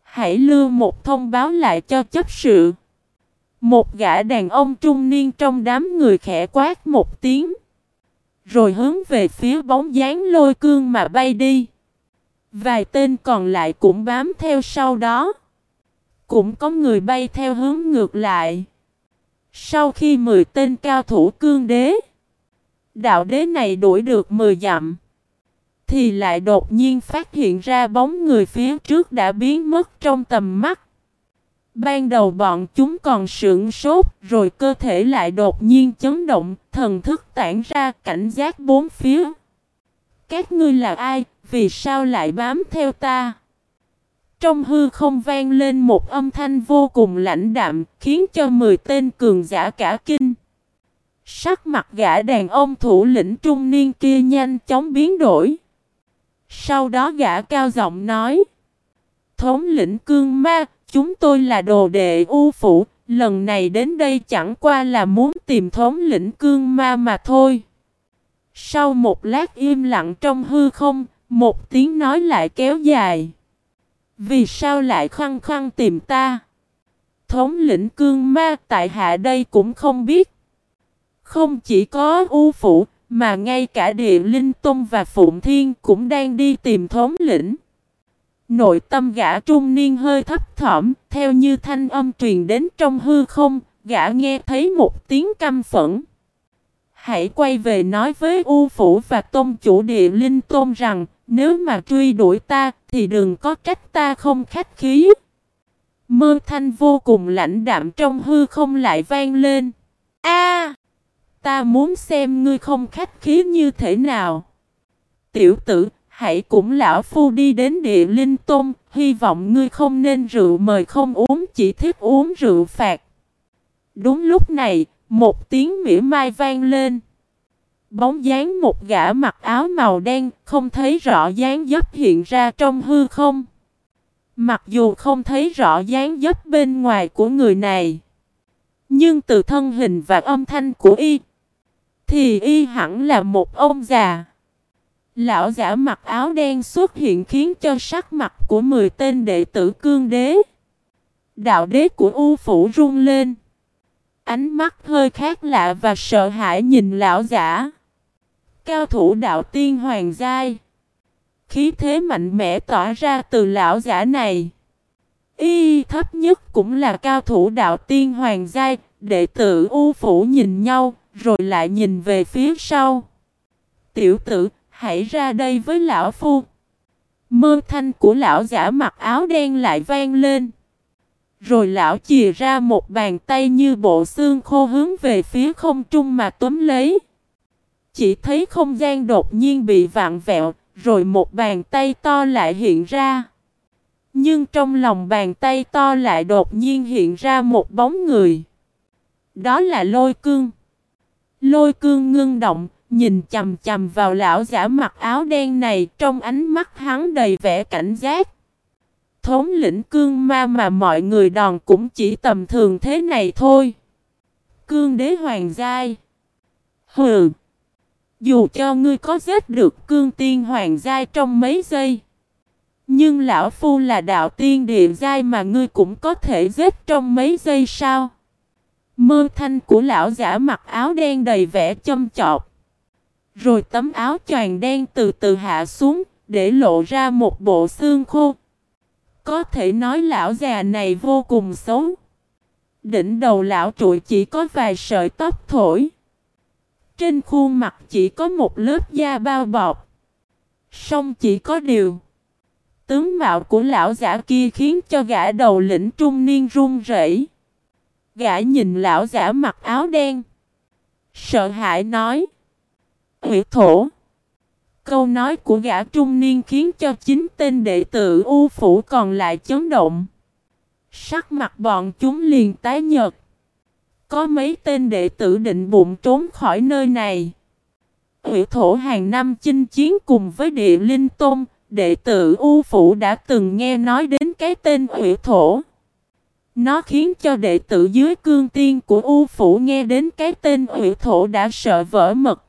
Hãy lưu một thông báo lại cho chấp sự. Một gã đàn ông trung niên trong đám người khẽ quát một tiếng. Rồi hướng về phía bóng dáng lôi cương mà bay đi. Vài tên còn lại cũng bám theo sau đó. Cũng có người bay theo hướng ngược lại. Sau khi 10 tên cao thủ cương đế, đạo đế này đuổi được 10 dặm, thì lại đột nhiên phát hiện ra bóng người phía trước đã biến mất trong tầm mắt. Ban đầu bọn chúng còn sững sốt, rồi cơ thể lại đột nhiên chấn động, thần thức tản ra cảnh giác bốn phía. Các ngươi là ai, vì sao lại bám theo ta? Trong hư không vang lên một âm thanh vô cùng lãnh đạm, khiến cho 10 tên cường giả cả kinh. Sắc mặt gã đàn ông thủ lĩnh trung niên kia nhanh chóng biến đổi. Sau đó gã cao giọng nói. Thống lĩnh cương ma, chúng tôi là đồ đệ u phủ, lần này đến đây chẳng qua là muốn tìm thống lĩnh cương ma mà thôi. Sau một lát im lặng trong hư không, một tiếng nói lại kéo dài. Vì sao lại khăng khăng tìm ta? Thống lĩnh cương ma tại hạ đây cũng không biết. Không chỉ có U Phủ, mà ngay cả địa linh tông và phụng thiên cũng đang đi tìm thống lĩnh. Nội tâm gã trung niên hơi thấp thỏm, theo như thanh âm truyền đến trong hư không, gã nghe thấy một tiếng căm phẫn. Hãy quay về nói với U Phủ và tôn chủ địa linh tôn rằng, nếu mà truy đuổi ta, thì đừng có trách ta không khách khí. Mơ thanh vô cùng lãnh đạm trong hư không lại vang lên. A, Ta muốn xem ngươi không khách khí như thế nào. Tiểu tử, hãy cùng lão phu đi đến địa linh tôn, hy vọng ngươi không nên rượu mời không uống, chỉ thích uống rượu phạt. Đúng lúc này, một tiếng mỉa mai vang lên. Bóng dáng một gã mặc áo màu đen, không thấy rõ dáng dấp hiện ra trong hư không. Mặc dù không thấy rõ dáng dấp bên ngoài của người này, nhưng từ thân hình và âm thanh của y, thì y hẳn là một ông già. Lão giả mặc áo đen xuất hiện khiến cho sắc mặt của 10 tên đệ tử cương đế. Đạo đế của U Phủ rung lên. Ánh mắt hơi khác lạ và sợ hãi nhìn lão giả. Cao thủ đạo tiên hoàng giai. Khí thế mạnh mẽ tỏa ra từ lão giả này. Y thấp nhất cũng là cao thủ đạo tiên hoàng giai. Đệ tử U Phủ nhìn nhau, rồi lại nhìn về phía sau. Tiểu tử, hãy ra đây với lão phu. Mơ thanh của lão giả mặc áo đen lại vang lên. Rồi lão chìa ra một bàn tay như bộ xương khô hướng về phía không trung mà túm lấy. Chỉ thấy không gian đột nhiên bị vạn vẹo, rồi một bàn tay to lại hiện ra. Nhưng trong lòng bàn tay to lại đột nhiên hiện ra một bóng người. Đó là lôi cương. Lôi cương ngưng động, nhìn chầm chầm vào lão giả mặc áo đen này trong ánh mắt hắn đầy vẻ cảnh giác. Thống lĩnh cương ma mà mọi người đòn cũng chỉ tầm thường thế này thôi. Cương đế hoàng giai. Hừ. Dù cho ngươi có giết được cương tiên hoàng giai trong mấy giây. Nhưng lão phu là đạo tiên địa giai mà ngươi cũng có thể giết trong mấy giây sao? Mơ thanh của lão giả mặc áo đen đầy vẻ châm chọc. Rồi tấm áo choàng đen từ từ hạ xuống, để lộ ra một bộ xương khô. Có thể nói lão già này vô cùng xấu. Đỉnh đầu lão trụi chỉ có vài sợi tóc thổi. Trên khuôn mặt chỉ có một lớp da bao bọc. Song chỉ có điều. Tướng mạo của lão giả kia khiến cho gã đầu lĩnh trung niên run rẩy. Gã nhìn lão giả mặc áo đen. Sợ hãi nói. Hủy thổ. Câu nói của gã trung niên khiến cho chính tên đệ tử U Phủ còn lại chấn động. Sắc mặt bọn chúng liền tái nhợt. Có mấy tên đệ tử định bụng trốn khỏi nơi này. Hủy thổ hàng năm chinh chiến cùng với địa linh tôn, đệ tử U Phủ đã từng nghe nói đến cái tên Hủy thổ. Nó khiến cho đệ tử dưới cương tiên của U Phủ nghe đến cái tên Ủy thổ đã sợ vỡ mật.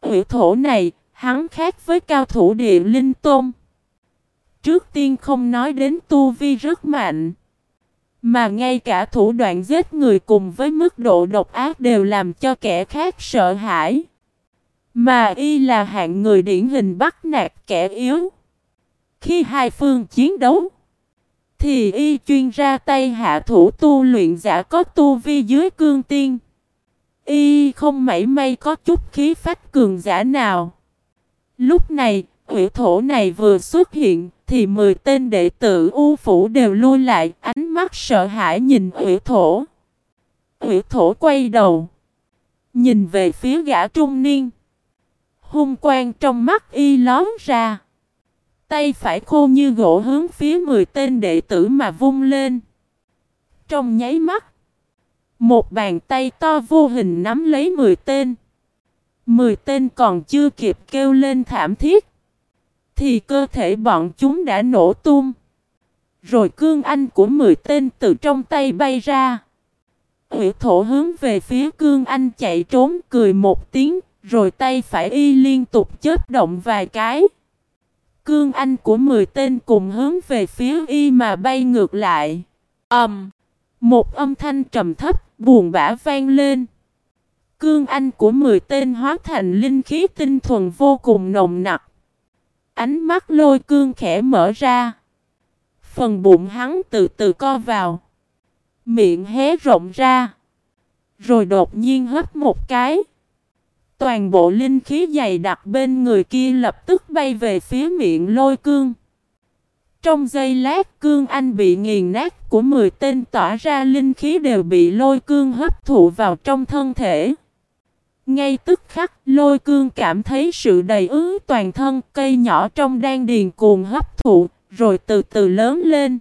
Ủy thổ này, hắn khác với cao thủ địa linh tôn. Trước tiên không nói đến tu vi rất mạnh. Mà ngay cả thủ đoạn giết người cùng với mức độ độc ác đều làm cho kẻ khác sợ hãi. Mà y là hạng người điển hình bắt nạt kẻ yếu. Khi hai phương chiến đấu, thì y chuyên ra tay hạ thủ tu luyện giả có tu vi dưới cương tiên. Y không mảy may có chút khí phách cường giả nào. Lúc này, quỷ thổ này vừa xuất hiện, thì 10 tên đệ tử U Phủ đều lui lại, ánh mắt sợ hãi nhìn quỷ thổ. Quỷ thổ quay đầu, nhìn về phía gã trung niên. Hung quang trong mắt y lóm ra. Tay phải khô như gỗ hướng phía 10 tên đệ tử mà vung lên. Trong nháy mắt, một bàn tay to vô hình nắm lấy 10 tên. 10 tên còn chưa kịp kêu lên thảm thiết. Thì cơ thể bọn chúng đã nổ tung. Rồi cương anh của 10 tên từ trong tay bay ra. Ủy thổ hướng về phía cương anh chạy trốn cười một tiếng. Rồi tay phải y liên tục chớp động vài cái. Cương anh của 10 tên cùng hướng về phía y mà bay ngược lại. ầm, um, Một âm thanh trầm thấp, buồn bã vang lên. Cương anh của 10 tên hóa thành linh khí tinh thuần vô cùng nồng nặc. Ánh mắt lôi cương khẽ mở ra. Phần bụng hắn từ từ co vào. Miệng hé rộng ra. Rồi đột nhiên hấp một cái. Toàn bộ linh khí dày đặc bên người kia lập tức bay về phía miệng lôi cương. Trong giây lát cương anh bị nghiền nát của 10 tên tỏa ra linh khí đều bị lôi cương hấp thụ vào trong thân thể. Ngay tức khắc lôi cương cảm thấy sự đầy ứ toàn thân cây nhỏ trong đan điền cuồng hấp thụ rồi từ từ lớn lên.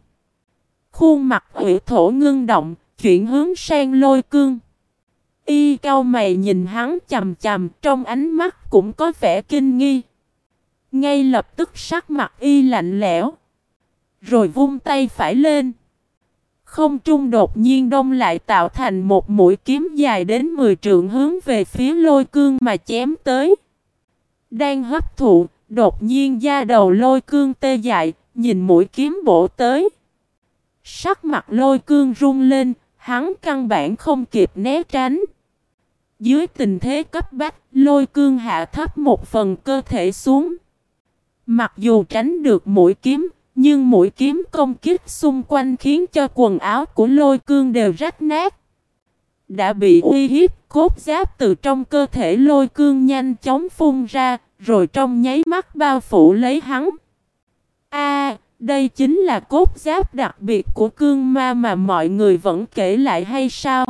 Khuôn mặt ủy thổ ngưng động, chuyển hướng sang lôi cương. Y cao mày nhìn hắn chầm chầm trong ánh mắt cũng có vẻ kinh nghi. Ngay lập tức sắc mặt y lạnh lẽo. Rồi vung tay phải lên. Không trung đột nhiên đông lại tạo thành một mũi kiếm dài đến 10 trượng hướng về phía lôi cương mà chém tới. Đang hấp thụ, đột nhiên da đầu lôi cương tê dại, nhìn mũi kiếm bổ tới. Sắc mặt lôi cương rung lên, hắn căn bản không kịp né tránh. Dưới tình thế cấp bách, lôi cương hạ thấp một phần cơ thể xuống. Mặc dù tránh được mũi kiếm, nhưng mũi kiếm công kích xung quanh khiến cho quần áo của lôi cương đều rách nát. Đã bị uy hiếp, cốt giáp từ trong cơ thể lôi cương nhanh chóng phun ra, rồi trong nháy mắt bao phủ lấy hắn. A, đây chính là cốt giáp đặc biệt của cương ma mà mọi người vẫn kể lại hay sao?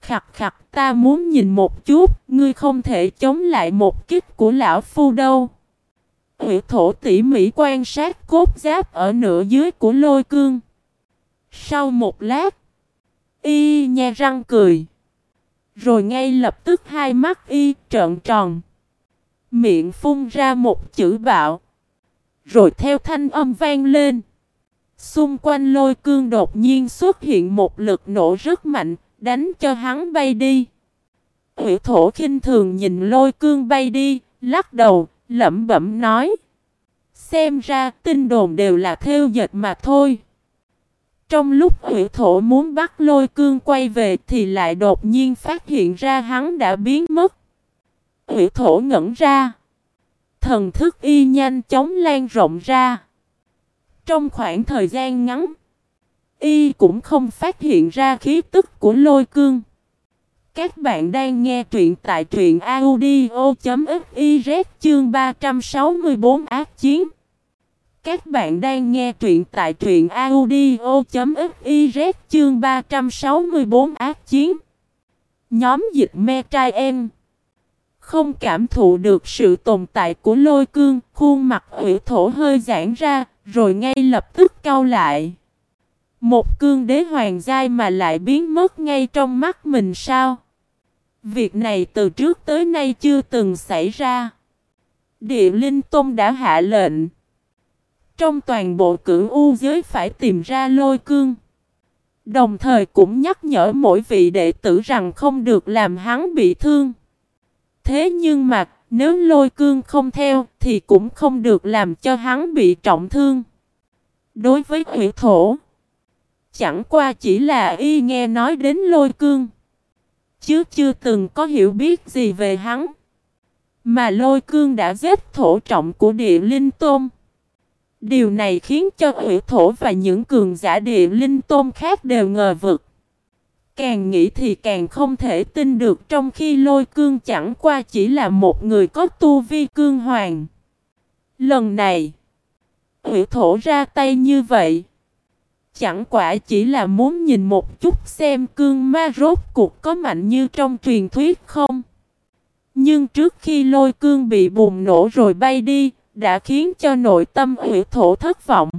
Khặt khặt ta muốn nhìn một chút, ngươi không thể chống lại một kích của lão phu đâu. Hữu thổ tỉ mỉ quan sát cốt giáp ở nửa dưới của lôi cương. Sau một lát, y nhe răng cười. Rồi ngay lập tức hai mắt y trợn tròn. Miệng phun ra một chữ bạo. Rồi theo thanh âm vang lên. Xung quanh lôi cương đột nhiên xuất hiện một lực nổ rất mạnh, đánh cho hắn bay đi. Hủy thổ khinh thường nhìn lôi cương bay đi, lắc đầu, lẩm bẩm nói. Xem ra tin đồn đều là theo dệt mà thôi. Trong lúc hủy thổ muốn bắt lôi cương quay về thì lại đột nhiên phát hiện ra hắn đã biến mất. Hủy thổ ngẩn ra. Thần thức y nhanh chóng lan rộng ra. Trong khoảng thời gian ngắn, y cũng không phát hiện ra khí tức của lôi cương. Các bạn đang nghe truyện tại truyện audio.fiz chương 364 ác chiến. Các bạn đang nghe truyện tại truyện audio.fiz chương 364 ác chiến. Nhóm dịch me trai em. Không cảm thụ được sự tồn tại của lôi cương, khuôn mặt ủy thổ hơi giãn ra, rồi ngay lập tức cau lại. Một cương đế hoàng giai mà lại biến mất ngay trong mắt mình sao? Việc này từ trước tới nay chưa từng xảy ra. Địa Linh Tôn đã hạ lệnh. Trong toàn bộ cửu u giới phải tìm ra lôi cương. Đồng thời cũng nhắc nhở mỗi vị đệ tử rằng không được làm hắn bị thương. Thế nhưng mà, nếu lôi cương không theo thì cũng không được làm cho hắn bị trọng thương. Đối với hủy thổ, chẳng qua chỉ là y nghe nói đến lôi cương. Chứ chưa từng có hiểu biết gì về hắn. Mà lôi cương đã giết thổ trọng của địa linh tôm. Điều này khiến cho hủy thổ và những cường giả địa linh tôm khác đều ngờ vực. Càng nghĩ thì càng không thể tin được trong khi lôi cương chẳng qua chỉ là một người có tu vi cương hoàng. Lần này, hủy thổ ra tay như vậy. Chẳng quả chỉ là muốn nhìn một chút xem cương ma rốt cuộc có mạnh như trong truyền thuyết không. Nhưng trước khi lôi cương bị bùng nổ rồi bay đi, đã khiến cho nội tâm ủy thổ thất vọng.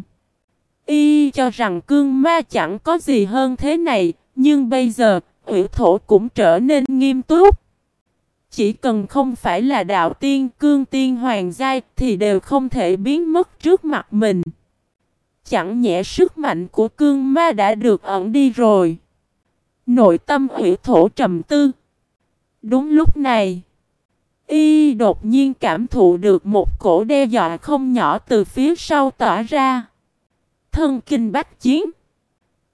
Y cho rằng cương ma chẳng có gì hơn thế này, nhưng bây giờ, ủy thổ cũng trở nên nghiêm túc. Chỉ cần không phải là đạo tiên cương tiên hoàng giai thì đều không thể biến mất trước mặt mình. Chẳng nhẹ sức mạnh của cương ma đã được ẩn đi rồi. Nội tâm hủy thổ trầm tư. Đúng lúc này, y đột nhiên cảm thụ được một cổ đe dọa không nhỏ từ phía sau tỏa ra. Thân kinh bách chiến.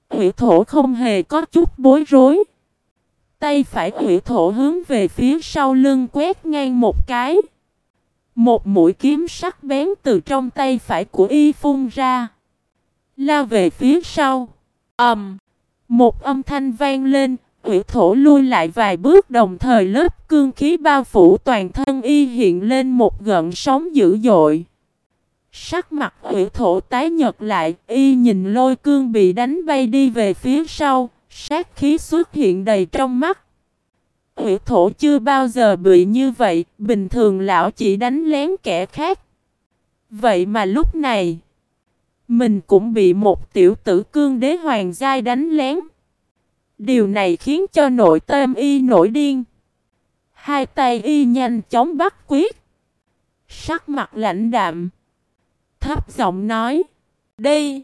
Hủy thổ không hề có chút bối rối. Tay phải hủy thổ hướng về phía sau lưng quét ngang một cái. Một mũi kiếm sắc bén từ trong tay phải của y phun ra. Lao về phía sau. ầm, um, Một âm thanh vang lên, ủy thổ lui lại vài bước đồng thời lớp cương khí bao phủ toàn thân y hiện lên một gợn sóng dữ dội. Sắc mặt ủy thổ tái nhật lại, y nhìn lôi cương bị đánh bay đi về phía sau, sát khí xuất hiện đầy trong mắt. Ủy thổ chưa bao giờ bị như vậy, bình thường lão chỉ đánh lén kẻ khác. Vậy mà lúc này, mình cũng bị một tiểu tử cương đế hoàng giai đánh lén. Điều này khiến cho nội tâm y nổi điên. Hai tay y nhanh chóng bắt quyết. Sắc mặt lạnh đạm. Thấp giọng nói. Đây.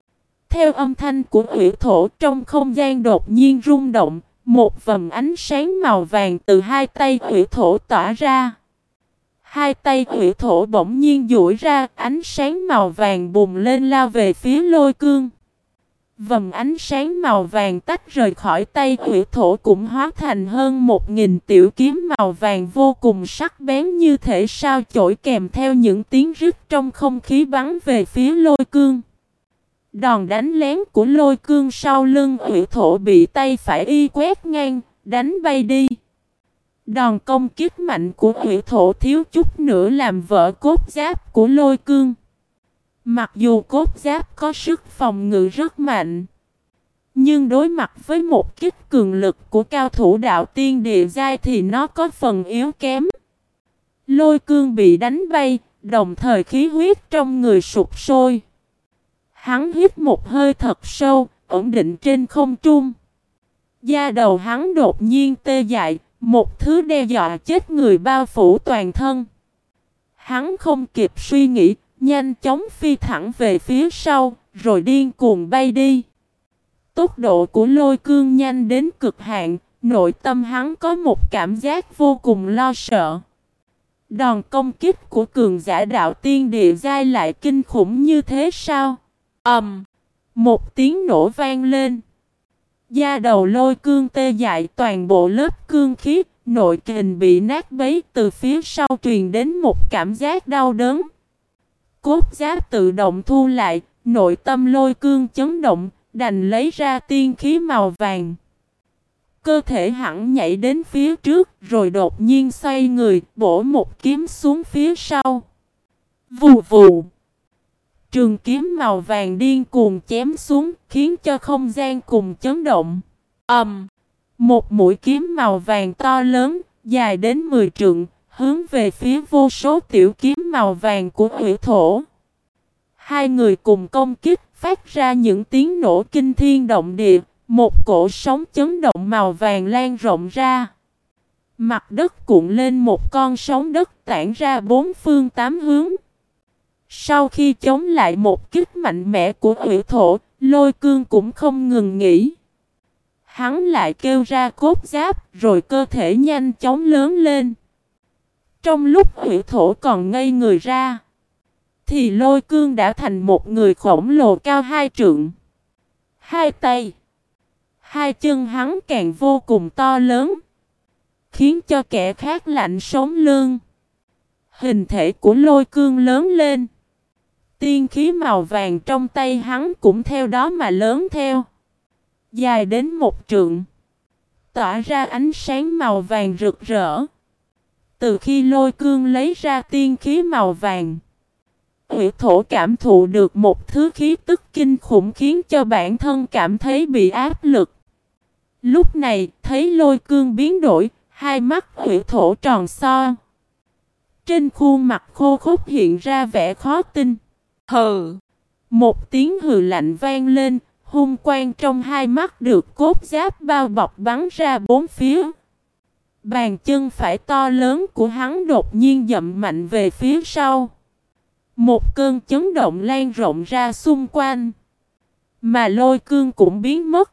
Theo âm thanh của ủy thổ trong không gian đột nhiên rung động. Một vầng ánh sáng màu vàng từ hai tay ủy thổ tỏa ra. Hai tay hủy thổ bỗng nhiên duỗi ra, ánh sáng màu vàng bùng lên lao về phía lôi cương. Vầng ánh sáng màu vàng tách rời khỏi tay hủy thổ cũng hóa thành hơn một nghìn tiểu kiếm màu vàng vô cùng sắc bén như thể sao chổi kèm theo những tiếng rít trong không khí bắn về phía lôi cương. Đòn đánh lén của lôi cương sau lưng hủy thổ bị tay phải y quét ngang, đánh bay đi. Đòn công kích mạnh của hủy thổ thiếu chút nữa làm vỡ cốt giáp của lôi cương. Mặc dù cốt giáp có sức phòng ngự rất mạnh, nhưng đối mặt với một kích cường lực của cao thủ đạo tiên địa giai thì nó có phần yếu kém. Lôi cương bị đánh bay, đồng thời khí huyết trong người sụp sôi. Hắn hít một hơi thật sâu, ổn định trên không trung. Da đầu hắn đột nhiên tê dại, một thứ đe dọa chết người bao phủ toàn thân. Hắn không kịp suy nghĩ, nhanh chóng phi thẳng về phía sau, rồi điên cuồng bay đi. Tốc độ của lôi cương nhanh đến cực hạn, nội tâm hắn có một cảm giác vô cùng lo sợ. Đòn công kích của cường giả đạo tiên địa giai lại kinh khủng như thế sao? ầm, um, một tiếng nổ vang lên. Da đầu lôi cương tê dại toàn bộ lớp cương khí, nội kình bị nát bấy từ phía sau truyền đến một cảm giác đau đớn. Cốt giáp tự động thu lại, nội tâm lôi cương chấn động, đành lấy ra tiên khí màu vàng. Cơ thể hẳn nhảy đến phía trước, rồi đột nhiên xoay người, bổ một kiếm xuống phía sau. Vù vù. Trường kiếm màu vàng điên cuồng chém xuống, khiến cho không gian cùng chấn động. ầm, um, Một mũi kiếm màu vàng to lớn, dài đến 10 trượng, hướng về phía vô số tiểu kiếm màu vàng của hủy thổ. hai người cùng công kích, phát ra những tiếng nổ kinh thiên động địa, một cổ sóng chấn động màu vàng lan rộng ra. Mặt đất cuộn lên một con sóng đất tản ra bốn phương tám hướng. Sau khi chống lại một kích mạnh mẽ của ủy thổ, lôi cương cũng không ngừng nghỉ. Hắn lại kêu ra cốt giáp, rồi cơ thể nhanh chóng lớn lên. Trong lúc ủy thổ còn ngây người ra, thì lôi cương đã thành một người khổng lồ cao hai trượng. Hai tay, hai chân hắn càng vô cùng to lớn, khiến cho kẻ khác lạnh sống lương. Hình thể của lôi cương lớn lên. Tiên khí màu vàng trong tay hắn cũng theo đó mà lớn theo. Dài đến một trượng. Tỏa ra ánh sáng màu vàng rực rỡ. Từ khi lôi cương lấy ra tiên khí màu vàng. Ủy thổ cảm thụ được một thứ khí tức kinh khủng khiến cho bản thân cảm thấy bị áp lực. Lúc này thấy lôi cương biến đổi, hai mắt ủy thổ tròn so. Trên khuôn mặt khô khốc hiện ra vẻ khó tin. Hừ! Một tiếng hừ lạnh vang lên, hung quang trong hai mắt được cốt giáp bao bọc bắn ra bốn phía. Bàn chân phải to lớn của hắn đột nhiên dậm mạnh về phía sau. Một cơn chấn động lan rộng ra xung quanh. Mà lôi cương cũng biến mất.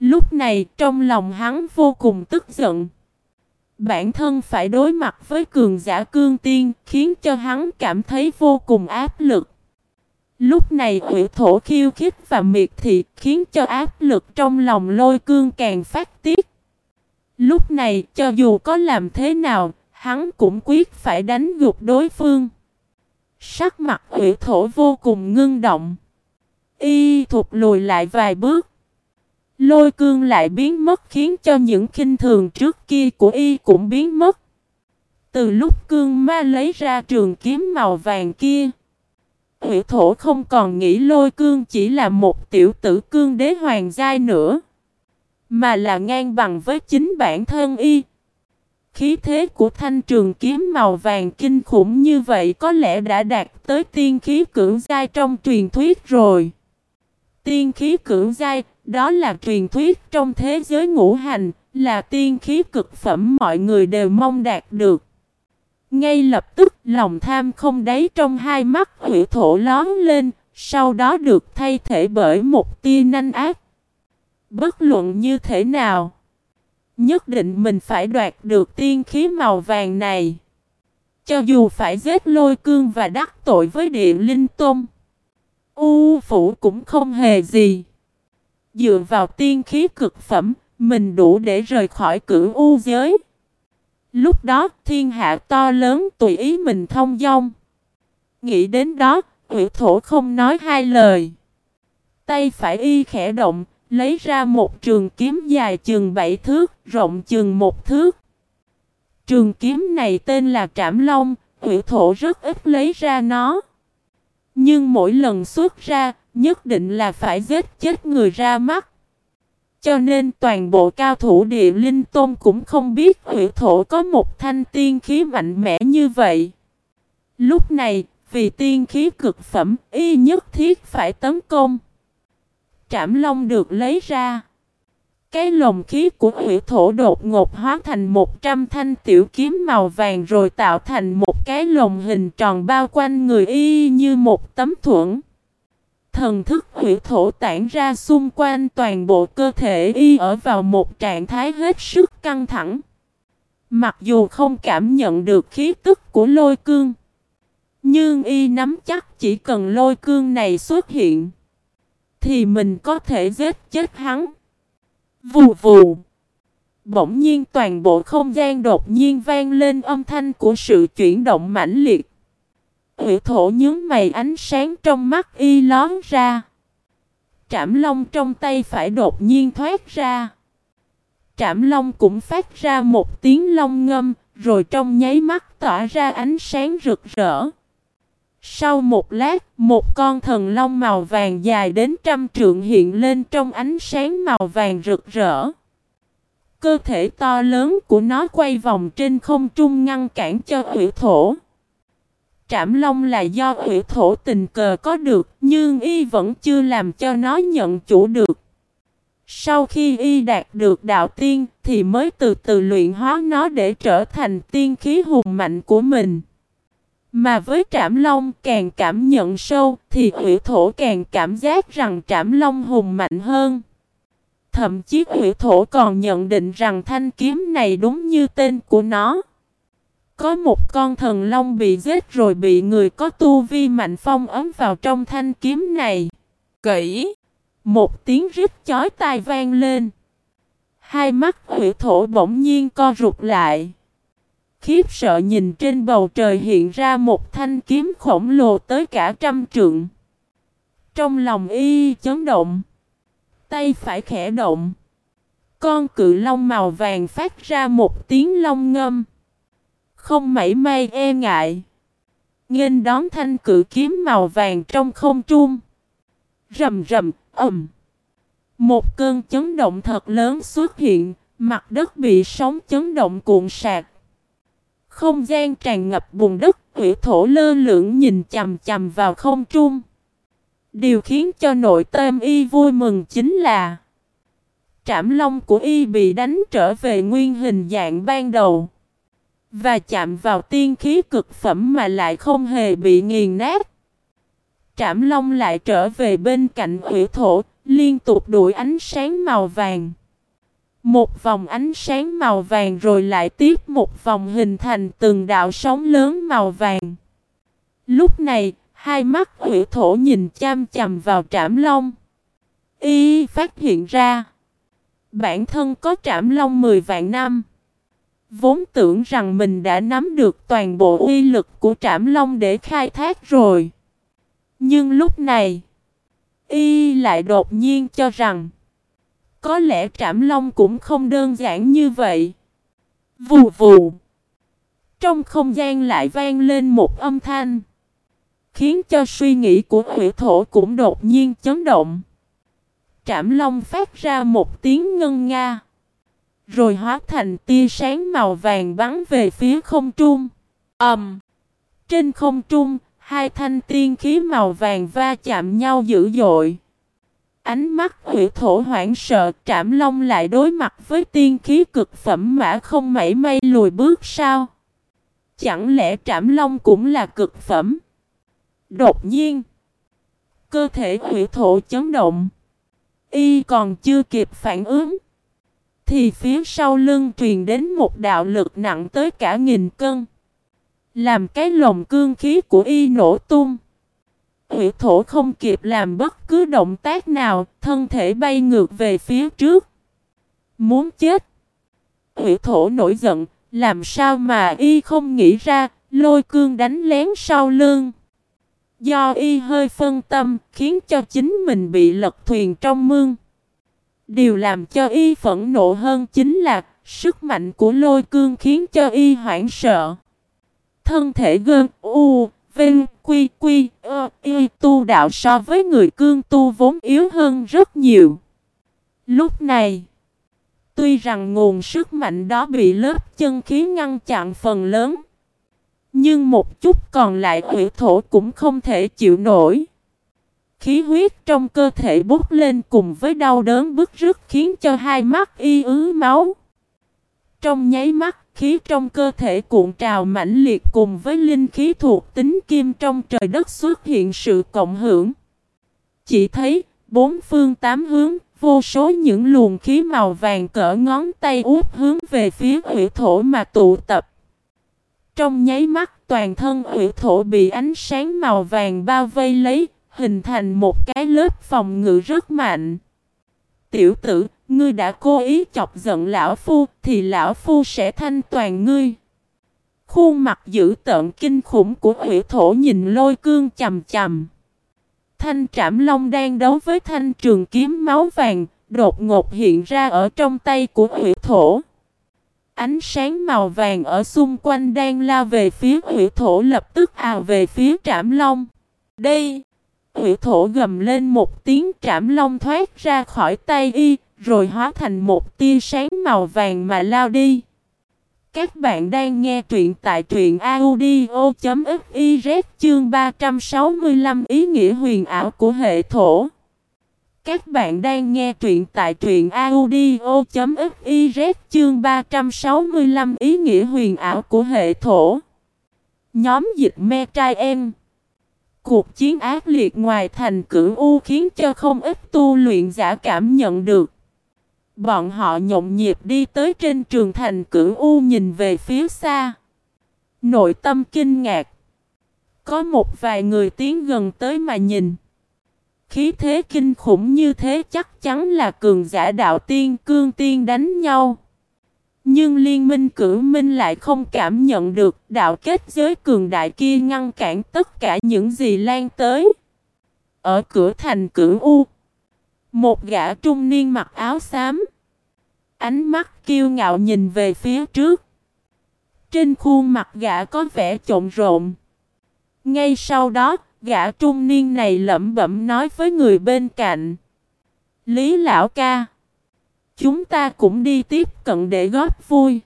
Lúc này trong lòng hắn vô cùng tức giận. Bản thân phải đối mặt với cường giả cương tiên khiến cho hắn cảm thấy vô cùng áp lực. Lúc này ủy thổ khiêu khích và miệt thị khiến cho áp lực trong lòng lôi cương càng phát tiết. Lúc này cho dù có làm thế nào, hắn cũng quyết phải đánh gục đối phương. Sắc mặt ủy thổ vô cùng ngưng động. Y thụt lùi lại vài bước. Lôi cương lại biến mất khiến cho những khinh thường trước kia của y cũng biến mất. Từ lúc cương ma lấy ra trường kiếm màu vàng kia. Hủy thổ không còn nghĩ lôi cương chỉ là một tiểu tử cương đế hoàng giai nữa. Mà là ngang bằng với chính bản thân y. Khí thế của thanh trường kiếm màu vàng kinh khủng như vậy có lẽ đã đạt tới tiên khí cưỡng giai trong truyền thuyết rồi. Tiên khí cưỡng giai, đó là truyền thuyết trong thế giới ngũ hành, là tiên khí cực phẩm mọi người đều mong đạt được. Ngay lập tức lòng tham không đáy trong hai mắt hủy thổ lón lên, sau đó được thay thể bởi một tia nanh ác. Bất luận như thế nào, nhất định mình phải đoạt được tiên khí màu vàng này. Cho dù phải giết lôi cương và đắc tội với địa linh tôm U phủ cũng không hề gì. Dựa vào tiên khí cực phẩm, mình đủ để rời khỏi cửu u giới. Lúc đó thiên hạ to lớn tùy ý mình thông dong. Nghĩ đến đó, ủy thổ không nói hai lời. Tay phải y khẽ động, lấy ra một trường kiếm dài chừng bảy thước, rộng chừng một thước. Trường kiếm này tên là Trảm Long, ủy thổ rất ít lấy ra nó. Nhưng mỗi lần xuất ra, nhất định là phải giết chết người ra mắt. Cho nên toàn bộ cao thủ địa linh tôn cũng không biết hủy thổ có một thanh tiên khí mạnh mẽ như vậy. Lúc này, vì tiên khí cực phẩm, y nhất thiết phải tấn công. Trảm long được lấy ra. Cái lồng khí của hủy thổ đột ngột hóa thành một trăm thanh tiểu kiếm màu vàng rồi tạo thành một cái lồng hình tròn bao quanh người y như một tấm thuẫn. Thần thức hủy thổ tản ra xung quanh toàn bộ cơ thể y ở vào một trạng thái hết sức căng thẳng. Mặc dù không cảm nhận được khí tức của lôi cương. Nhưng y nắm chắc chỉ cần lôi cương này xuất hiện. Thì mình có thể giết chết hắn. Vù vù. Bỗng nhiên toàn bộ không gian đột nhiên vang lên âm thanh của sự chuyển động mãnh liệt. Hủy thổ nhướng mày ánh sáng trong mắt y lón ra. Trảm long trong tay phải đột nhiên thoát ra. Trảm long cũng phát ra một tiếng long ngâm, rồi trong nháy mắt tỏa ra ánh sáng rực rỡ. Sau một lát, một con thần long màu vàng dài đến trăm trượng hiện lên trong ánh sáng màu vàng rực rỡ. Cơ thể to lớn của nó quay vòng trên không trung ngăn cản cho hủy thổ trảm long là do hủy thổ tình cờ có được, nhưng y vẫn chưa làm cho nó nhận chủ được. Sau khi y đạt được đạo tiên thì mới từ từ luyện hóa nó để trở thành tiên khí hùng mạnh của mình. Mà với trảm long càng cảm nhận sâu thì hủy thổ càng cảm giác rằng trảm long hùng mạnh hơn. Thậm chí hủy thổ còn nhận định rằng thanh kiếm này đúng như tên của nó. Có một con thần long bị giết rồi bị người có tu vi mạnh phong ấm vào trong thanh kiếm này. Kỹ! Một tiếng rít chói tai vang lên. Hai mắt hủy thổ bỗng nhiên co rụt lại. Khiếp sợ nhìn trên bầu trời hiện ra một thanh kiếm khổng lồ tới cả trăm trượng. Trong lòng y chấn động. Tay phải khẽ động. Con cự long màu vàng phát ra một tiếng long ngâm. Không mảy may e ngại. Nghênh đón thanh cự kiếm màu vàng trong không trung. Rầm rầm, ầm. Một cơn chấn động thật lớn xuất hiện, mặt đất bị sóng chấn động cuộn sạt. Không gian tràn ngập bùn đất, hủy thổ lơ lửng nhìn chầm chầm vào không trung. Điều khiến cho nội tâm y vui mừng chính là Trảm long của y bị đánh trở về nguyên hình dạng ban đầu và chạm vào tiên khí cực phẩm mà lại không hề bị nghiền nát Trảm long lại trở về bên cạnh hủy thổ, Liên tục đuổi ánh sáng màu vàng Một vòng ánh sáng màu vàng rồi lại tiếp một vòng hình thành từng đạo sóng lớn màu vàng Lúc này, Hai mắt hủy thổ nhìn chăm chầm vào trảm long. Y phát hiện ra. Bản thân có trảm long 10 vạn năm. Vốn tưởng rằng mình đã nắm được toàn bộ uy lực của trảm long để khai thác rồi. Nhưng lúc này, y lại đột nhiên cho rằng, có lẽ trảm long cũng không đơn giản như vậy. Vù vù. Trong không gian lại vang lên một âm thanh khiến cho suy nghĩ của hủy thổ cũng đột nhiên chấn động. Trảm long phát ra một tiếng ngân nga, rồi hóa thành tia sáng màu vàng bắn về phía không trung. ầm, um, Trên không trung, hai thanh tiên khí màu vàng va chạm nhau dữ dội. Ánh mắt hủy thổ hoảng sợ trảm long lại đối mặt với tiên khí cực phẩm mã không mảy may lùi bước sao? Chẳng lẽ trảm long cũng là cực phẩm? Đột nhiên, cơ thể hủy thổ chấn động. Y còn chưa kịp phản ứng. Thì phía sau lưng truyền đến một đạo lực nặng tới cả nghìn cân. Làm cái lồng cương khí của Y nổ tung. Hủy thổ không kịp làm bất cứ động tác nào, thân thể bay ngược về phía trước. Muốn chết. Hủy thổ nổi giận, làm sao mà Y không nghĩ ra, lôi cương đánh lén sau lưng. Do y hơi phân tâm, khiến cho chính mình bị lật thuyền trong mương. Điều làm cho y phẫn nộ hơn chính là sức mạnh của lôi cương khiến cho y hoảng sợ. Thân thể gơn u, vinh, quy, quy, ơ, y tu đạo so với người cương tu vốn yếu hơn rất nhiều. Lúc này, tuy rằng nguồn sức mạnh đó bị lớp chân khí ngăn chặn phần lớn, nhưng một chút còn lại hủy thổ cũng không thể chịu nổi. Khí huyết trong cơ thể bốc lên cùng với đau đớn bức rứt khiến cho hai mắt y ứ máu. Trong nháy mắt, khí trong cơ thể cuộn trào mãnh liệt cùng với linh khí thuộc tính kim trong trời đất xuất hiện sự cộng hưởng. Chỉ thấy, bốn phương tám hướng, vô số những luồng khí màu vàng cỡ ngón tay út hướng về phía hủy thổ mà tụ tập. Trong nháy mắt toàn thân hủy thổ bị ánh sáng màu vàng bao vây lấy, hình thành một cái lớp phòng ngự rất mạnh. Tiểu tử, ngươi đã cố ý chọc giận lão phu, thì lão phu sẽ thanh toàn ngươi. Khuôn mặt dữ tợn kinh khủng của hủy thổ nhìn lôi cương chầm chầm. Thanh trảm long đang đấu với thanh trường kiếm máu vàng, đột ngột hiện ra ở trong tay của hủy thổ. Ánh sáng màu vàng ở xung quanh đang lao về phía hủy thổ lập tức ào về phía trảm long. Đây! Hủy thổ gầm lên một tiếng trảm long thoát ra khỏi tay y, rồi hóa thành một tia sáng màu vàng mà lao đi. Các bạn đang nghe truyện tại truyện audio.fiz chương 365 ý nghĩa huyền ảo của hệ thổ. Các bạn đang nghe truyện tại truyện audio.fiz chương 365 ý nghĩa huyền ảo của hệ thổ. Nhóm dịch me trai em. Cuộc chiến ác liệt ngoài thành cửu U khiến cho không ít tu luyện giả cảm nhận được. Bọn họ nhộn nhịp đi tới trên trường thành cửu U nhìn về phía xa. Nội tâm kinh ngạc. Có một vài người tiến gần tới mà nhìn. Khí thế kinh khủng như thế chắc chắn là cường giả đạo tiên cương tiên đánh nhau. Nhưng liên minh cử minh lại không cảm nhận được đạo kết giới cường đại kia ngăn cản tất cả những gì lan tới. Ở cửa thành cửu U, một gã trung niên mặc áo xám, ánh mắt kiêu ngạo nhìn về phía trước. Trên khuôn mặt gã có vẻ trộn rộn. Ngay sau đó, gã trung niên này lẩm bẩm nói với người bên cạnh. Lý lão ca. Chúng ta cũng đi tiếp cận để góp vui.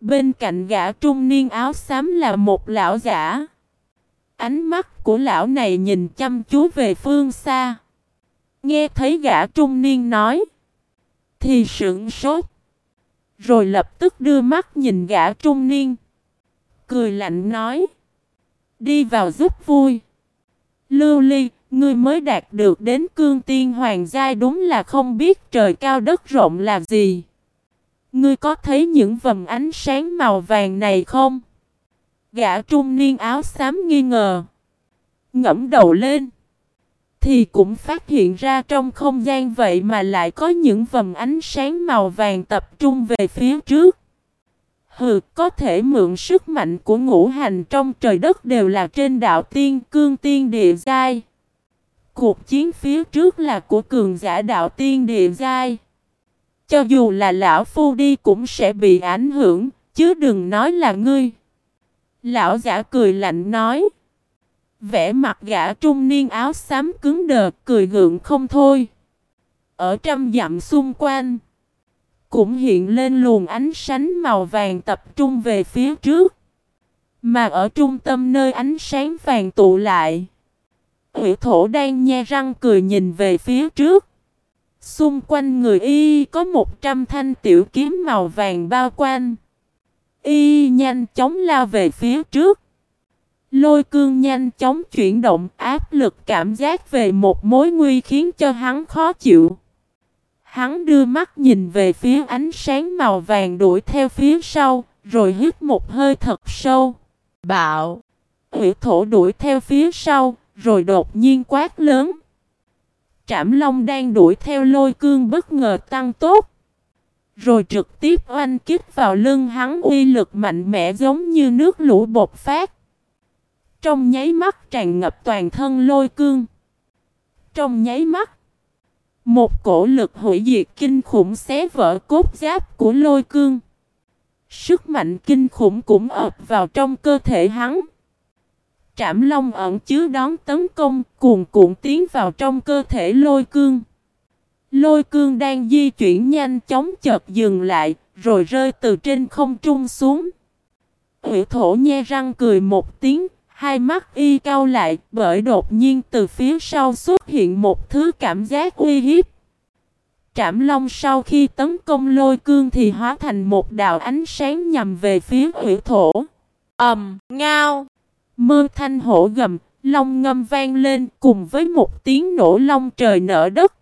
Bên cạnh gã trung niên áo xám là một lão giả. Ánh mắt của lão này nhìn chăm chú về phương xa. Nghe thấy gã trung niên nói. Thì sững sốt. Rồi lập tức đưa mắt nhìn gã trung niên. Cười lạnh nói. Đi vào giúp vui. Lưu ly, Ngươi mới đạt được đến cương tiên hoàng giai đúng là không biết trời cao đất rộng là gì. Ngươi có thấy những vầng ánh sáng màu vàng này không? Gã trung niên áo xám nghi ngờ. Ngẫm đầu lên. Thì cũng phát hiện ra trong không gian vậy mà lại có những vầng ánh sáng màu vàng tập trung về phía trước. Hừ, có thể mượn sức mạnh của ngũ hành trong trời đất đều là trên đạo tiên cương tiên địa giai. Cuộc chiến phía trước là của cường giả đạo tiên địa giai. Cho dù là lão phu đi cũng sẽ bị ảnh hưởng, chứ đừng nói là ngươi. Lão giả cười lạnh nói. Vẽ mặt gã trung niên áo xám cứng đờ, cười gượng không thôi. Ở trăm dặm xung quanh, cũng hiện lên luồng ánh sáng màu vàng tập trung về phía trước. Mà ở trung tâm nơi ánh sáng vàng tụ lại, Hủy thổ đang nhe răng cười nhìn về phía trước. Xung quanh người y có một trăm thanh tiểu kiếm màu vàng bao quanh. Y nhanh chóng lao về phía trước. Lôi cương nhanh chóng chuyển động áp lực cảm giác về một mối nguy khiến cho hắn khó chịu. Hắn đưa mắt nhìn về phía ánh sáng màu vàng đuổi theo phía sau, rồi hít một hơi thật sâu. Bạo! Hủy thổ đuổi theo phía sau, rồi đột nhiên quát lớn. Trảm Long đang đuổi theo lôi cương bất ngờ tăng tốt. Rồi trực tiếp oanh kích vào lưng hắn uy lực mạnh mẽ giống như nước lũ bột phát. Trong nháy mắt tràn ngập toàn thân lôi cương. Trong nháy mắt. Một cổ lực hủy diệt kinh khủng xé vỡ cốt giáp của lôi cương. Sức mạnh kinh khủng cũng ập vào trong cơ thể hắn. Trảm Long ẩn chứa đón tấn công, cuồn cuộn tiến vào trong cơ thể lôi cương. Lôi cương đang di chuyển nhanh chóng chợt dừng lại, rồi rơi từ trên không trung xuống. Hủy thổ nhe răng cười một tiếng, hai mắt y cao lại bởi đột nhiên từ phía sau xuất hiện một thứ cảm giác uy hiếp. Trảm Long sau khi tấn công lôi cương thì hóa thành một đạo ánh sáng nhằm về phía hủy thổ. ầm, um, ngao. Mơ thanh hổ gầm, long ngâm vang lên cùng với một tiếng nổ long trời nở đất.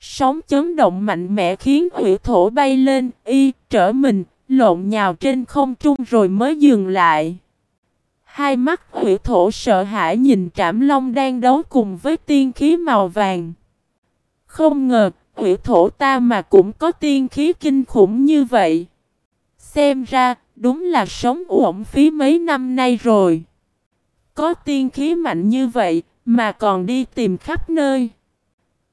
Sóng chấn động mạnh mẽ khiến hủy thổ bay lên, y, trở mình, lộn nhào trên không trung rồi mới dừng lại. Hai mắt hủy thổ sợ hãi nhìn trảm long đang đấu cùng với tiên khí màu vàng. Không ngờ, hủy thổ ta mà cũng có tiên khí kinh khủng như vậy. Xem ra, đúng là sống uổng phí mấy năm nay rồi. Có tiên khí mạnh như vậy, mà còn đi tìm khắp nơi.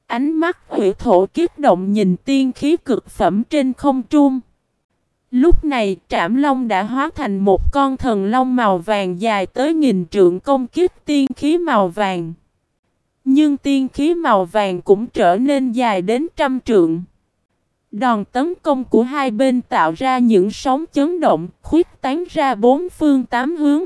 Ánh mắt hủy thổ kiếp động nhìn tiên khí cực phẩm trên không trung. Lúc này trảm long đã hóa thành một con thần long màu vàng dài tới nghìn trượng công kích tiên khí màu vàng. Nhưng tiên khí màu vàng cũng trở nên dài đến trăm trượng. Đòn tấn công của hai bên tạo ra những sóng chấn động, khuyết tán ra bốn phương tám hướng.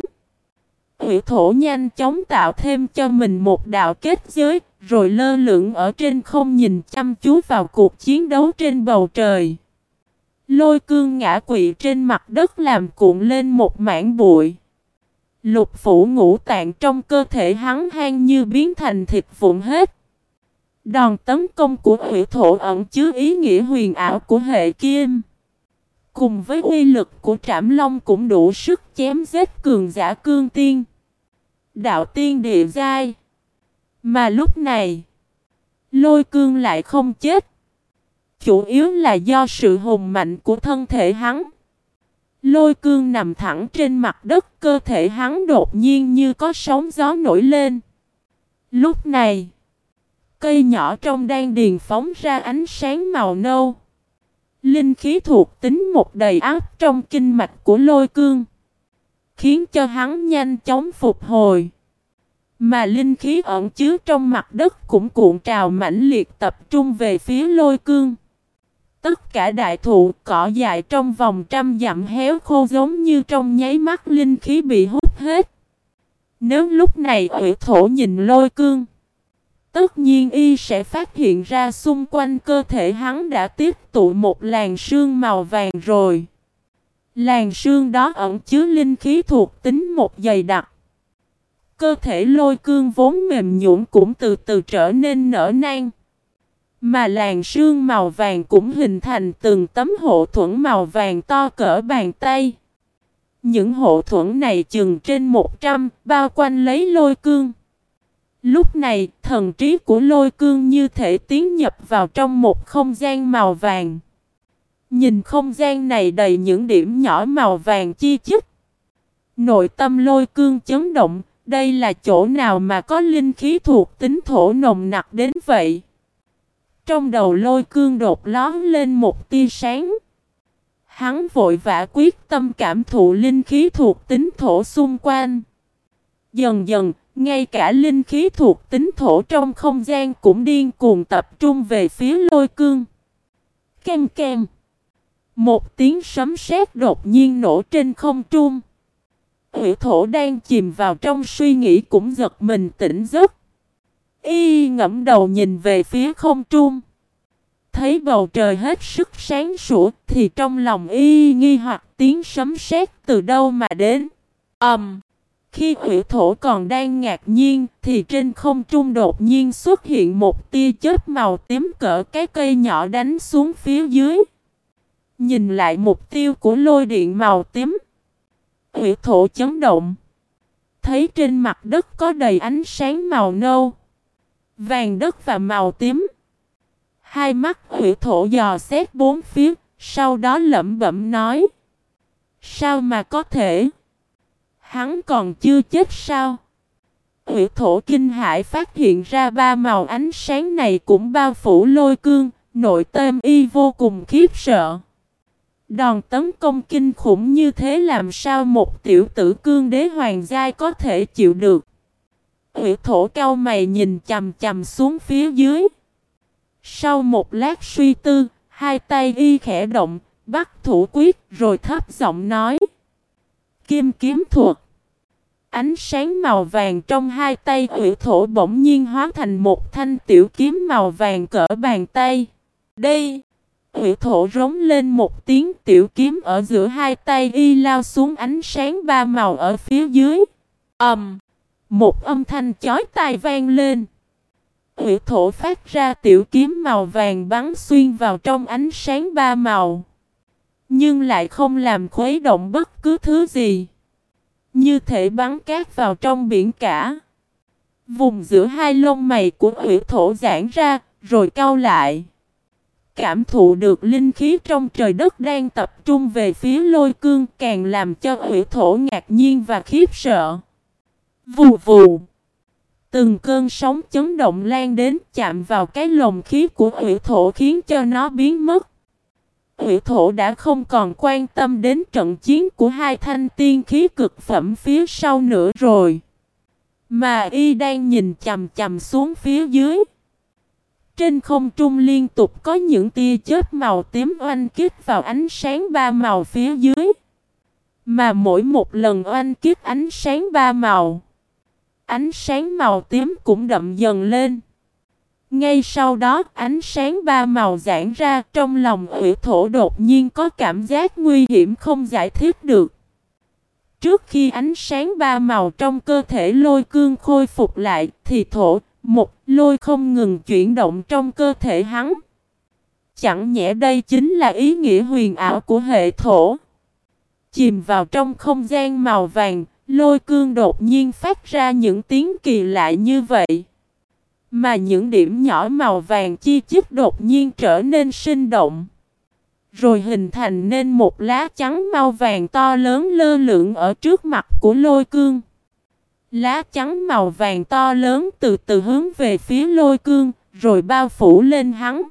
Hủy thổ nhanh chóng tạo thêm cho mình một đạo kết giới, rồi lơ lửng ở trên không nhìn chăm chú vào cuộc chiến đấu trên bầu trời. Lôi cương ngã quỵ trên mặt đất làm cuộn lên một mảng bụi. Lục phủ ngũ tạng trong cơ thể hắn hang như biến thành thịt vụn hết. Đòn tấn công của hủy thổ ẩn chứa ý nghĩa huyền ảo của hệ kim. Cùng với uy lực của trảm long cũng đủ sức chém giết cường giả cương tiên. Đạo tiên địa giai. Mà lúc này, lôi cương lại không chết. Chủ yếu là do sự hùng mạnh của thân thể hắn. Lôi cương nằm thẳng trên mặt đất, cơ thể hắn đột nhiên như có sóng gió nổi lên. Lúc này, cây nhỏ trong đan điền phóng ra ánh sáng màu nâu. Linh khí thuộc tính một đầy áp trong kinh mạch của lôi cương. Khiến cho hắn nhanh chóng phục hồi. Mà linh khí ẩn chứa trong mặt đất cũng cuộn trào mãnh liệt tập trung về phía lôi cương. Tất cả đại thụ cỏ dại trong vòng trăm dặm héo khô giống như trong nháy mắt linh khí bị hút hết. Nếu lúc này ủy thổ nhìn lôi cương, tất nhiên y sẽ phát hiện ra xung quanh cơ thể hắn đã tiếp tụ một làn sương màu vàng rồi. Làn sương đó ẩn chứa linh khí thuộc tính một dày đặc. Cơ thể lôi cương vốn mềm nhũn cũng từ từ trở nên nở nang. Mà làn sương màu vàng cũng hình thành từng tấm hộ thuẫn màu vàng to cỡ bàn tay. Những hộ thuẫn này chừng trên 100, bao quanh lấy lôi cương. Lúc này, thần trí của lôi cương như thể tiến nhập vào trong một không gian màu vàng. Nhìn không gian này đầy những điểm nhỏ màu vàng chi chít. Nội tâm lôi cương chấn động, đây là chỗ nào mà có linh khí thuộc tính thổ nồng nặc đến vậy? Trong đầu lôi cương đột lón lên một tia sáng. Hắn vội vã quyết tâm cảm thụ linh khí thuộc tính thổ xung quanh. Dần dần, ngay cả linh khí thuộc tính thổ trong không gian cũng điên cuồng tập trung về phía lôi cương. Kem kem. Một tiếng sấm sét đột nhiên nổ trên không trung. Hữu thổ đang chìm vào trong suy nghĩ cũng giật mình tỉnh giấc. Y ngẫm đầu nhìn về phía không trung. Thấy bầu trời hết sức sáng sủa thì trong lòng y nghi hoặc tiếng sấm sét từ đâu mà đến. Ầm. Um, khi hủy thổ còn đang ngạc nhiên thì trên không trung đột nhiên xuất hiện một tia chớp màu tím cỡ cái cây nhỏ đánh xuống phía dưới. Nhìn lại mục tiêu của lôi điện màu tím. Hủy thổ chấn động. Thấy trên mặt đất có đầy ánh sáng màu nâu, vàng đất và màu tím. Hai mắt hủy thổ dò xét bốn phía, sau đó lẩm bẩm nói. Sao mà có thể? Hắn còn chưa chết sao? Ủy thổ kinh hải phát hiện ra ba màu ánh sáng này cũng bao phủ lôi cương, nội tâm y vô cùng khiếp sợ. Đòn tấn công kinh khủng như thế làm sao một tiểu tử cương đế hoàng giai có thể chịu được. Ủy thổ cao mày nhìn chầm chầm xuống phía dưới. Sau một lát suy tư, hai tay y khẽ động, bắt thủ quyết rồi thấp giọng nói. Kim kiếm thuật. Ánh sáng màu vàng trong hai tay ủy thổ bỗng nhiên hóa thành một thanh tiểu kiếm màu vàng cỡ bàn tay. Đây! Ủy thổ rống lên một tiếng tiểu kiếm ở giữa hai tay y lao xuống ánh sáng ba màu ở phía dưới. ầm, um, Một âm thanh chói tai vang lên. Ủy thổ phát ra tiểu kiếm màu vàng bắn xuyên vào trong ánh sáng ba màu. Nhưng lại không làm khuấy động bất cứ thứ gì. Như thể bắn cát vào trong biển cả. Vùng giữa hai lông mày của hủy thổ giãn ra, rồi cau lại. Cảm thụ được linh khí trong trời đất đang tập trung về phía lôi cương càng làm cho hủy thổ ngạc nhiên và khiếp sợ. Vù vù. Từng cơn sóng chấn động lan đến chạm vào cái lồng khí của hủy thổ khiến cho nó biến mất. Hủy thổ đã không còn quan tâm đến trận chiến của hai thanh tiên khí cực phẩm phía sau nữa rồi. Mà y đang nhìn chầm chầm xuống phía dưới. Trên không trung liên tục có những tia chớp màu tím oanh kích vào ánh sáng ba màu phía dưới. Mà mỗi một lần oanh kích ánh sáng ba màu, ánh sáng màu tím cũng đậm dần lên. Ngay sau đó, ánh sáng ba màu giãn ra trong lòng ủy thổ đột nhiên có cảm giác nguy hiểm không giải thích được. Trước khi ánh sáng ba màu trong cơ thể lôi cương khôi phục lại, thì thổ, một lôi không ngừng chuyển động trong cơ thể hắn. Chẳng nhẽ đây chính là ý nghĩa huyền ảo của hệ thổ. Chìm vào trong không gian màu vàng, lôi cương đột nhiên phát ra những tiếng kỳ lạ như vậy. Mà những điểm nhỏ màu vàng chi chít đột nhiên trở nên sinh động. Rồi hình thành nên một lá trắng màu vàng to lớn lơ lửng ở trước mặt của lôi cương. Lá trắng màu vàng to lớn từ từ hướng về phía lôi cương, rồi bao phủ lên hắn.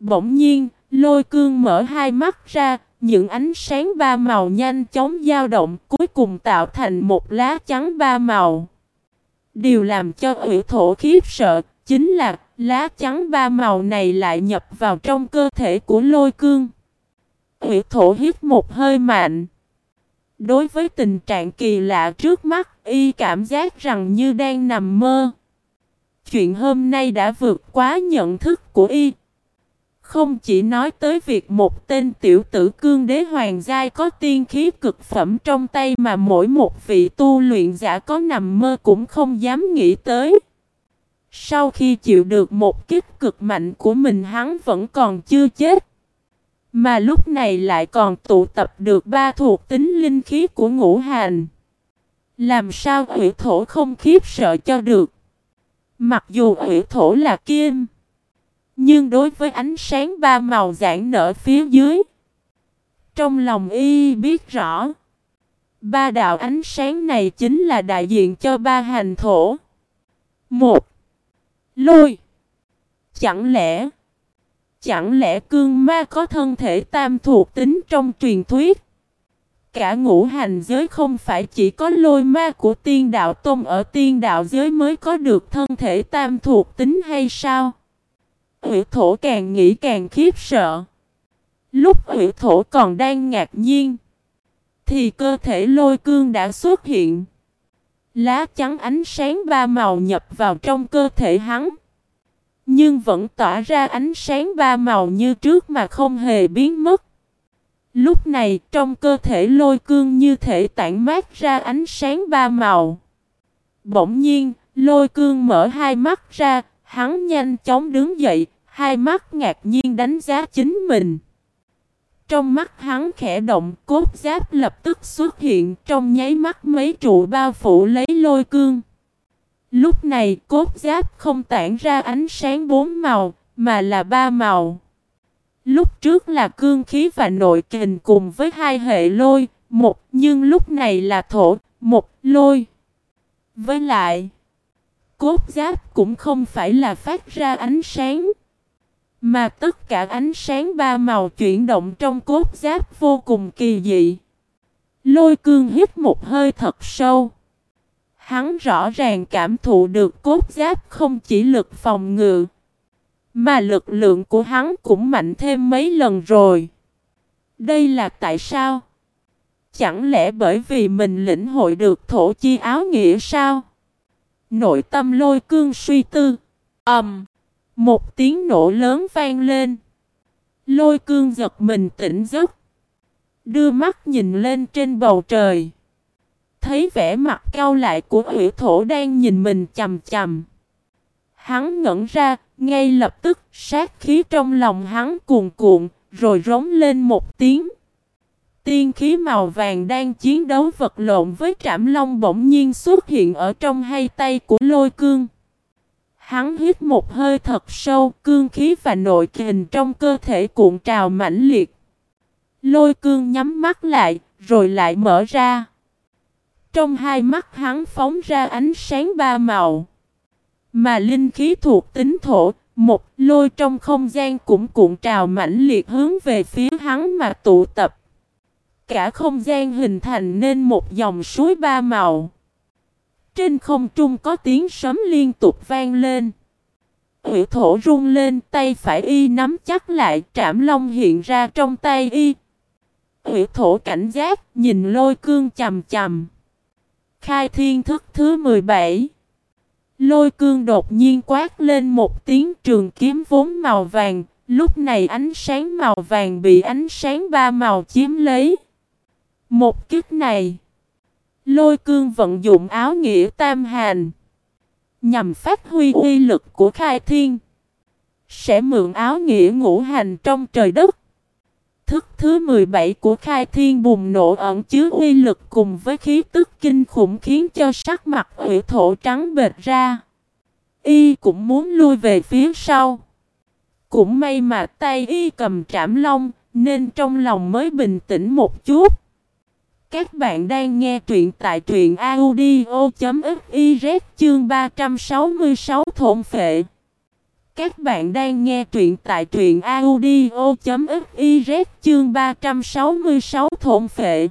Bỗng nhiên, lôi cương mở hai mắt ra, những ánh sáng ba màu nhanh chóng dao động cuối cùng tạo thành một lá trắng ba màu. Điều làm cho ủy thổ khiếp sợ chính là lá trắng ba màu này lại nhập vào trong cơ thể của lôi cương. Ủy thổ hít một hơi mạnh. Đối với tình trạng kỳ lạ trước mắt, y cảm giác rằng như đang nằm mơ. Chuyện hôm nay đã vượt quá nhận thức của y. Không chỉ nói tới việc một tên tiểu tử cương đế hoàng giai có tiên khí cực phẩm trong tay mà mỗi một vị tu luyện giả có nằm mơ cũng không dám nghĩ tới. Sau khi chịu được một kích cực mạnh của mình, hắn vẫn còn chưa chết. Mà lúc này lại còn tụ tập được ba thuộc tính linh khí của ngũ hành. Làm sao hủy thổ không khiếp sợ cho được. Mặc dù hủy thổ là kim. Nhưng đối với ánh sáng ba màu giãn nở phía dưới. Trong lòng y biết rõ. Ba đạo ánh sáng này chính là đại diện cho ba hành thổ. Một. Lôi. Chẳng lẽ. Chẳng lẽ cương ma có thân thể tam thuộc tính trong truyền thuyết? Cả ngũ hành giới không phải chỉ có lôi ma của tiên đạo tôn ở tiên đạo giới mới có được thân thể tam thuộc tính hay sao? Ủy thổ càng nghĩ càng khiếp sợ. Lúc ủy thổ còn đang ngạc nhiên, thì cơ thể lôi cương đã xuất hiện. Lá trắng ánh sáng ba màu nhập vào trong cơ thể hắn. Nhưng vẫn tỏa ra ánh sáng ba màu như trước mà không hề biến mất. Lúc này trong cơ thể lôi cương như thể tản mát ra ánh sáng ba màu. Bỗng nhiên, lôi cương mở hai mắt ra, hắn nhanh chóng đứng dậy, hai mắt ngạc nhiên đánh giá chính mình. Trong mắt hắn khẽ động, cốt giáp lập tức xuất hiện trong nháy mắt mấy trụ bao phủ lấy lôi cương. Lúc này cốt giáp không tản ra ánh sáng bốn màu, mà là ba màu. Lúc trước là cương khí và nội kình cùng với hai hệ lôi, một nhưng lúc này là thổ, một lôi. Với lại, cốt giáp cũng không phải là phát ra ánh sáng. Mà tất cả ánh sáng ba màu chuyển động trong cốt giáp vô cùng kỳ dị. Lôi cương hít một hơi thật sâu. Hắn rõ ràng cảm thụ được cốt giáp không chỉ lực phòng ngự. Mà lực lượng của hắn cũng mạnh thêm mấy lần rồi. Đây là tại sao? Chẳng lẽ bởi vì mình lĩnh hội được thổ chi áo nghĩa sao? Nội tâm lôi cương suy tư. ầm Um, một tiếng nổ lớn vang lên. Lôi cương giật mình tỉnh giấc. Đưa mắt nhìn lên trên bầu trời. Thấy vẻ mặt cao lại của hủy thổ đang nhìn mình chầm chầm. Hắn ngẩn ra, ngay lập tức sát khí trong lòng hắn cuồn cuộn, rồi rống lên một tiếng. Tiên khí màu vàng đang chiến đấu vật lộn với trảm long bỗng nhiên xuất hiện ở trong hai tay của lôi cương. Hắn hít một hơi thật sâu, cương khí và nội kình trong cơ thể cuộn trào mãnh liệt. Lôi cương nhắm mắt lại, rồi lại mở ra. Trong hai mắt hắn phóng ra ánh sáng ba màu. Mà linh khí thuộc tính thổ, một lôi trong không gian cũng cuộn trào mãnh liệt hướng về phía hắn mà tụ tập. Cả không gian hình thành nên một dòng suối ba màu. Trên không trung có tiếng sấm liên tục vang lên. ủy thổ rung lên, tay phải y nắm chắc lại, trảm long hiện ra trong tay y. Ủy thổ cảnh giác, nhìn lôi cương chầm chầm. Khai thiên thức thứ 17 Lôi cương đột nhiên quát lên một tiếng trường kiếm vốn màu vàng, lúc này ánh sáng màu vàng bị ánh sáng ba màu chiếm lấy. Một kiếp này, lôi cương vận dụng áo nghĩa tam hành, nhằm phát huy uy lực của khai thiên, sẽ mượn áo nghĩa ngũ hành trong trời đất. Thức thứ 17 của khai thiên bùng nổ ẩn chứa uy lực cùng với khí tức kinh khủng khiến cho sắc mặt ủy thổ trắng bệt ra. Y cũng muốn lui về phía sau. Cũng may mà tay y cầm trảm long nên trong lòng mới bình tĩnh một chút. Các bạn đang nghe truyện tại truyện audio.fiz chương 366 thộn phệ. Các bạn đang nghe truyện tại truyện audio.fiz chương 366 thộn phệ.